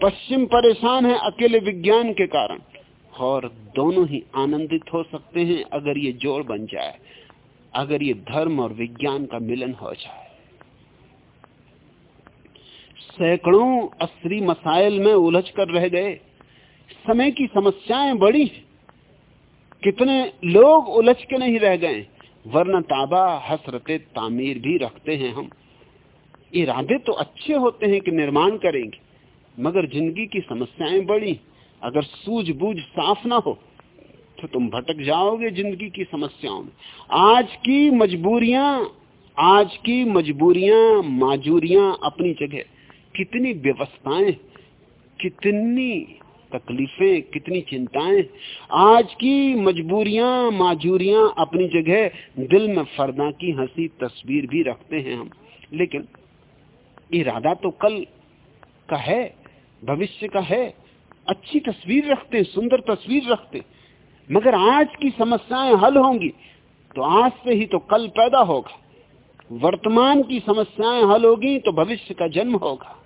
पश्चिम परेशान है, अकेले विज्ञान के कारण। और दोनों ही आनंदित हो सकते हैं अगर ये जोड़ बन जाए, अगर ये धर्म और विज्ञान का मिलन हो जाए। सैकड़ों अस्त्री मसाइल में उलझ कर रह गए। समय की समस्याएँ बड़ी। कितने लोग उलझ के नहीं रह गए। वरना ताबा, हसरते, तामीर भी रखते हैं हम। इरादे तो अच्छे होते हैं कि निर्माण करेंगे, मगर ज़िंदगी की समस्याएँ बड़ी। अगर सूझबूझ साफ़ ना हो तो तुम भटक जाओगे ज़िंदगी की समस्याओं में। आज की मजबूरियाँ, आज की मजबूरियाँ, माजूरियाँ अपनी जगह। कितनी व्यवस्थाएँ, कितनी तकलीफें, कितनी चिंताएँ। आज की मजबूरियाँ, माजूरियाँ अपनी जगह दिल में फरदा की हँसी तस्वीर भी रखते हैं हम। लेकिन इरादा तो कल का है, भविष्य का है। अच्छी तस्वीर रखते, सुंदर तस्वीर रखते। मगर आज की समस्याएँ हल होंगी तो आज से ही तो कल पैदा होगा। वर्तमान की समस्याएँ हल होगी तो भविष्य का जन्म होगा।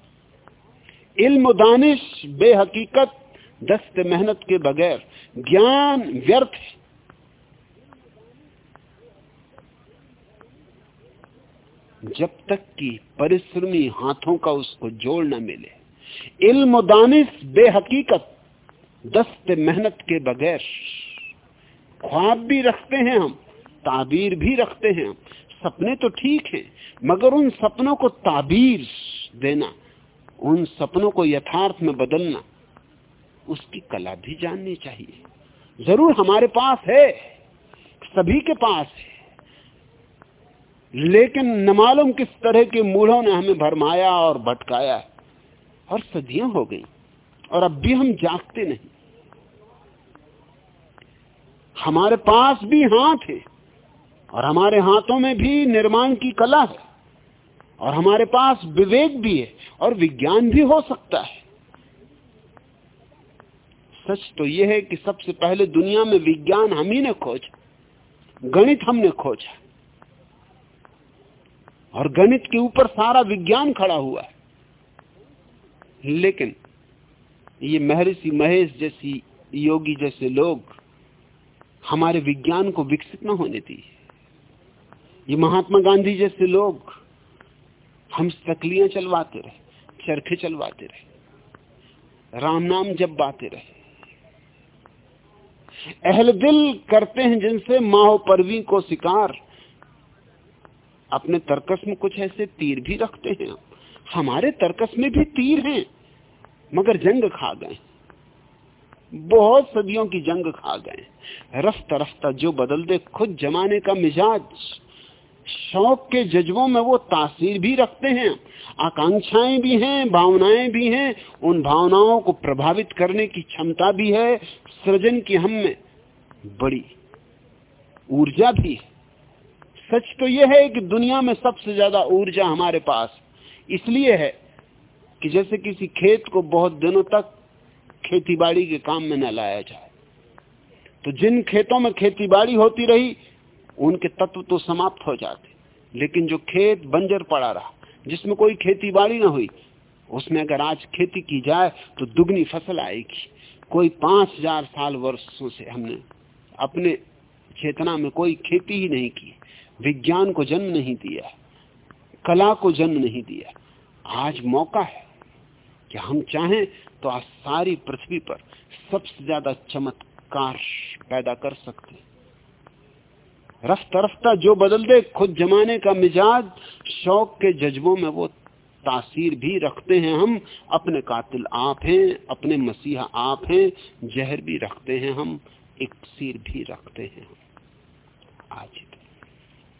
इल्म दानिश, बेहकीकत, दस्त मेहनत के बगैर। ज्ञान व्यर्थ जब तक कि परिश्रमी हाथों का उसको जोड़ न मिले। इल्म दानिश, बेहकीकत, दस्त मेहनत के बगैर। ख्वाब भी रखते हैं हम, ताबीर भी रखते हैं हम। सपने तो ठीक हैं, मगर उन सपनों को ताबीर देना उन सपनों को यथार्थ में बदलना, उसकी कला भी जाननी चाहिए। ज़रूर हमारे पास है, सभी के पास है। लेकिन न मालूम किस तरह के मूढ़ों ने हमें भरमाया और भटकाया और सदियाँ हो गई, और अब भी हम जागते नहीं। हमारे पास भी हाथ है, और हमारे हाथों में भी निर्माण की कला है, और हमारे पास विवेक भी है। और विज्ञान भी हो सकता है। सच तो यह है कि सबसे पहले दुनिया में विज्ञान हम ही ने खोजा, गणित हमने खोजा। और गणित के ऊपर सारा विज्ञान खड़ा हुआ है। लेकिन ये महर्षि महेश जैसी योगी जैसे लोग हमारे विज्ञान को विकसित न होने दी ये महात्मा गांधी जैसे लोग हम सकलियाँ चलवाते रहे। चरखे चलवाते रहे। राम नाम जब बाते रहे। अहल दिल करते हैं जिनसे माहो परवी को शिकार। अपने तर्कस में कुछ ऐसे तीर भी रखते हैं। हमारे तर्कस में भी तीर हैं, मगर जंग खा गए। बहुत सदियों की जंग खा गए। रफ्ता रफ्ता जो बदल दे खुद जमाने का मिजाज। शौक के जज्बों में वो तासीर भी रखते हैं, आकांक्षाएँ भी हैं, भावनाएँ भी हैं, उन भावनाओं को प्रभावित करने की क्षमता भी है, सृजन की हम में बड़ी ऊर्जा भी सच तो यह है कि दुनिया में सबसे ज़्यादा ऊर्जा हमारे पास इसलिए है कि जैसे किसी खेत को बहुत दिनों तक खेतीबाड़ी के काम में न लाया जाए तो जिन खेतों में खेतीबाड़ी होती रही उनके तत्व तो समाप्त हो जाते। लेकिन जो खेत बंजर पड़ा रहा, जिसमें कोई खेती बाड़ी ना हुई, उसमें अगर आज खेती की जाए तो दुगनी फ़सल आएगी। कोई पाँच हज़ार साल वर्षों से हमने अपने चेतना में कोई खेती ही नहीं की। विज्ञान को जन्म नहीं दिया, कला को जन्म नहीं दिया। आज मौका है कि हम चाहें तो आज सारी पृथ्वी पर सबसे ज़्यादा चमत्कार पैदा कर सकते रफ्ता रफ्ता जो बदल दे, खुद जमाने का मिजाज, शौक के जज्बों में वो तासीर भी रखते हैं हम। अपने कातिल आप हैं, अपने मसीहा आप हैं, जहर भी रखते हैं हम एक भी रखते हैं हम। आज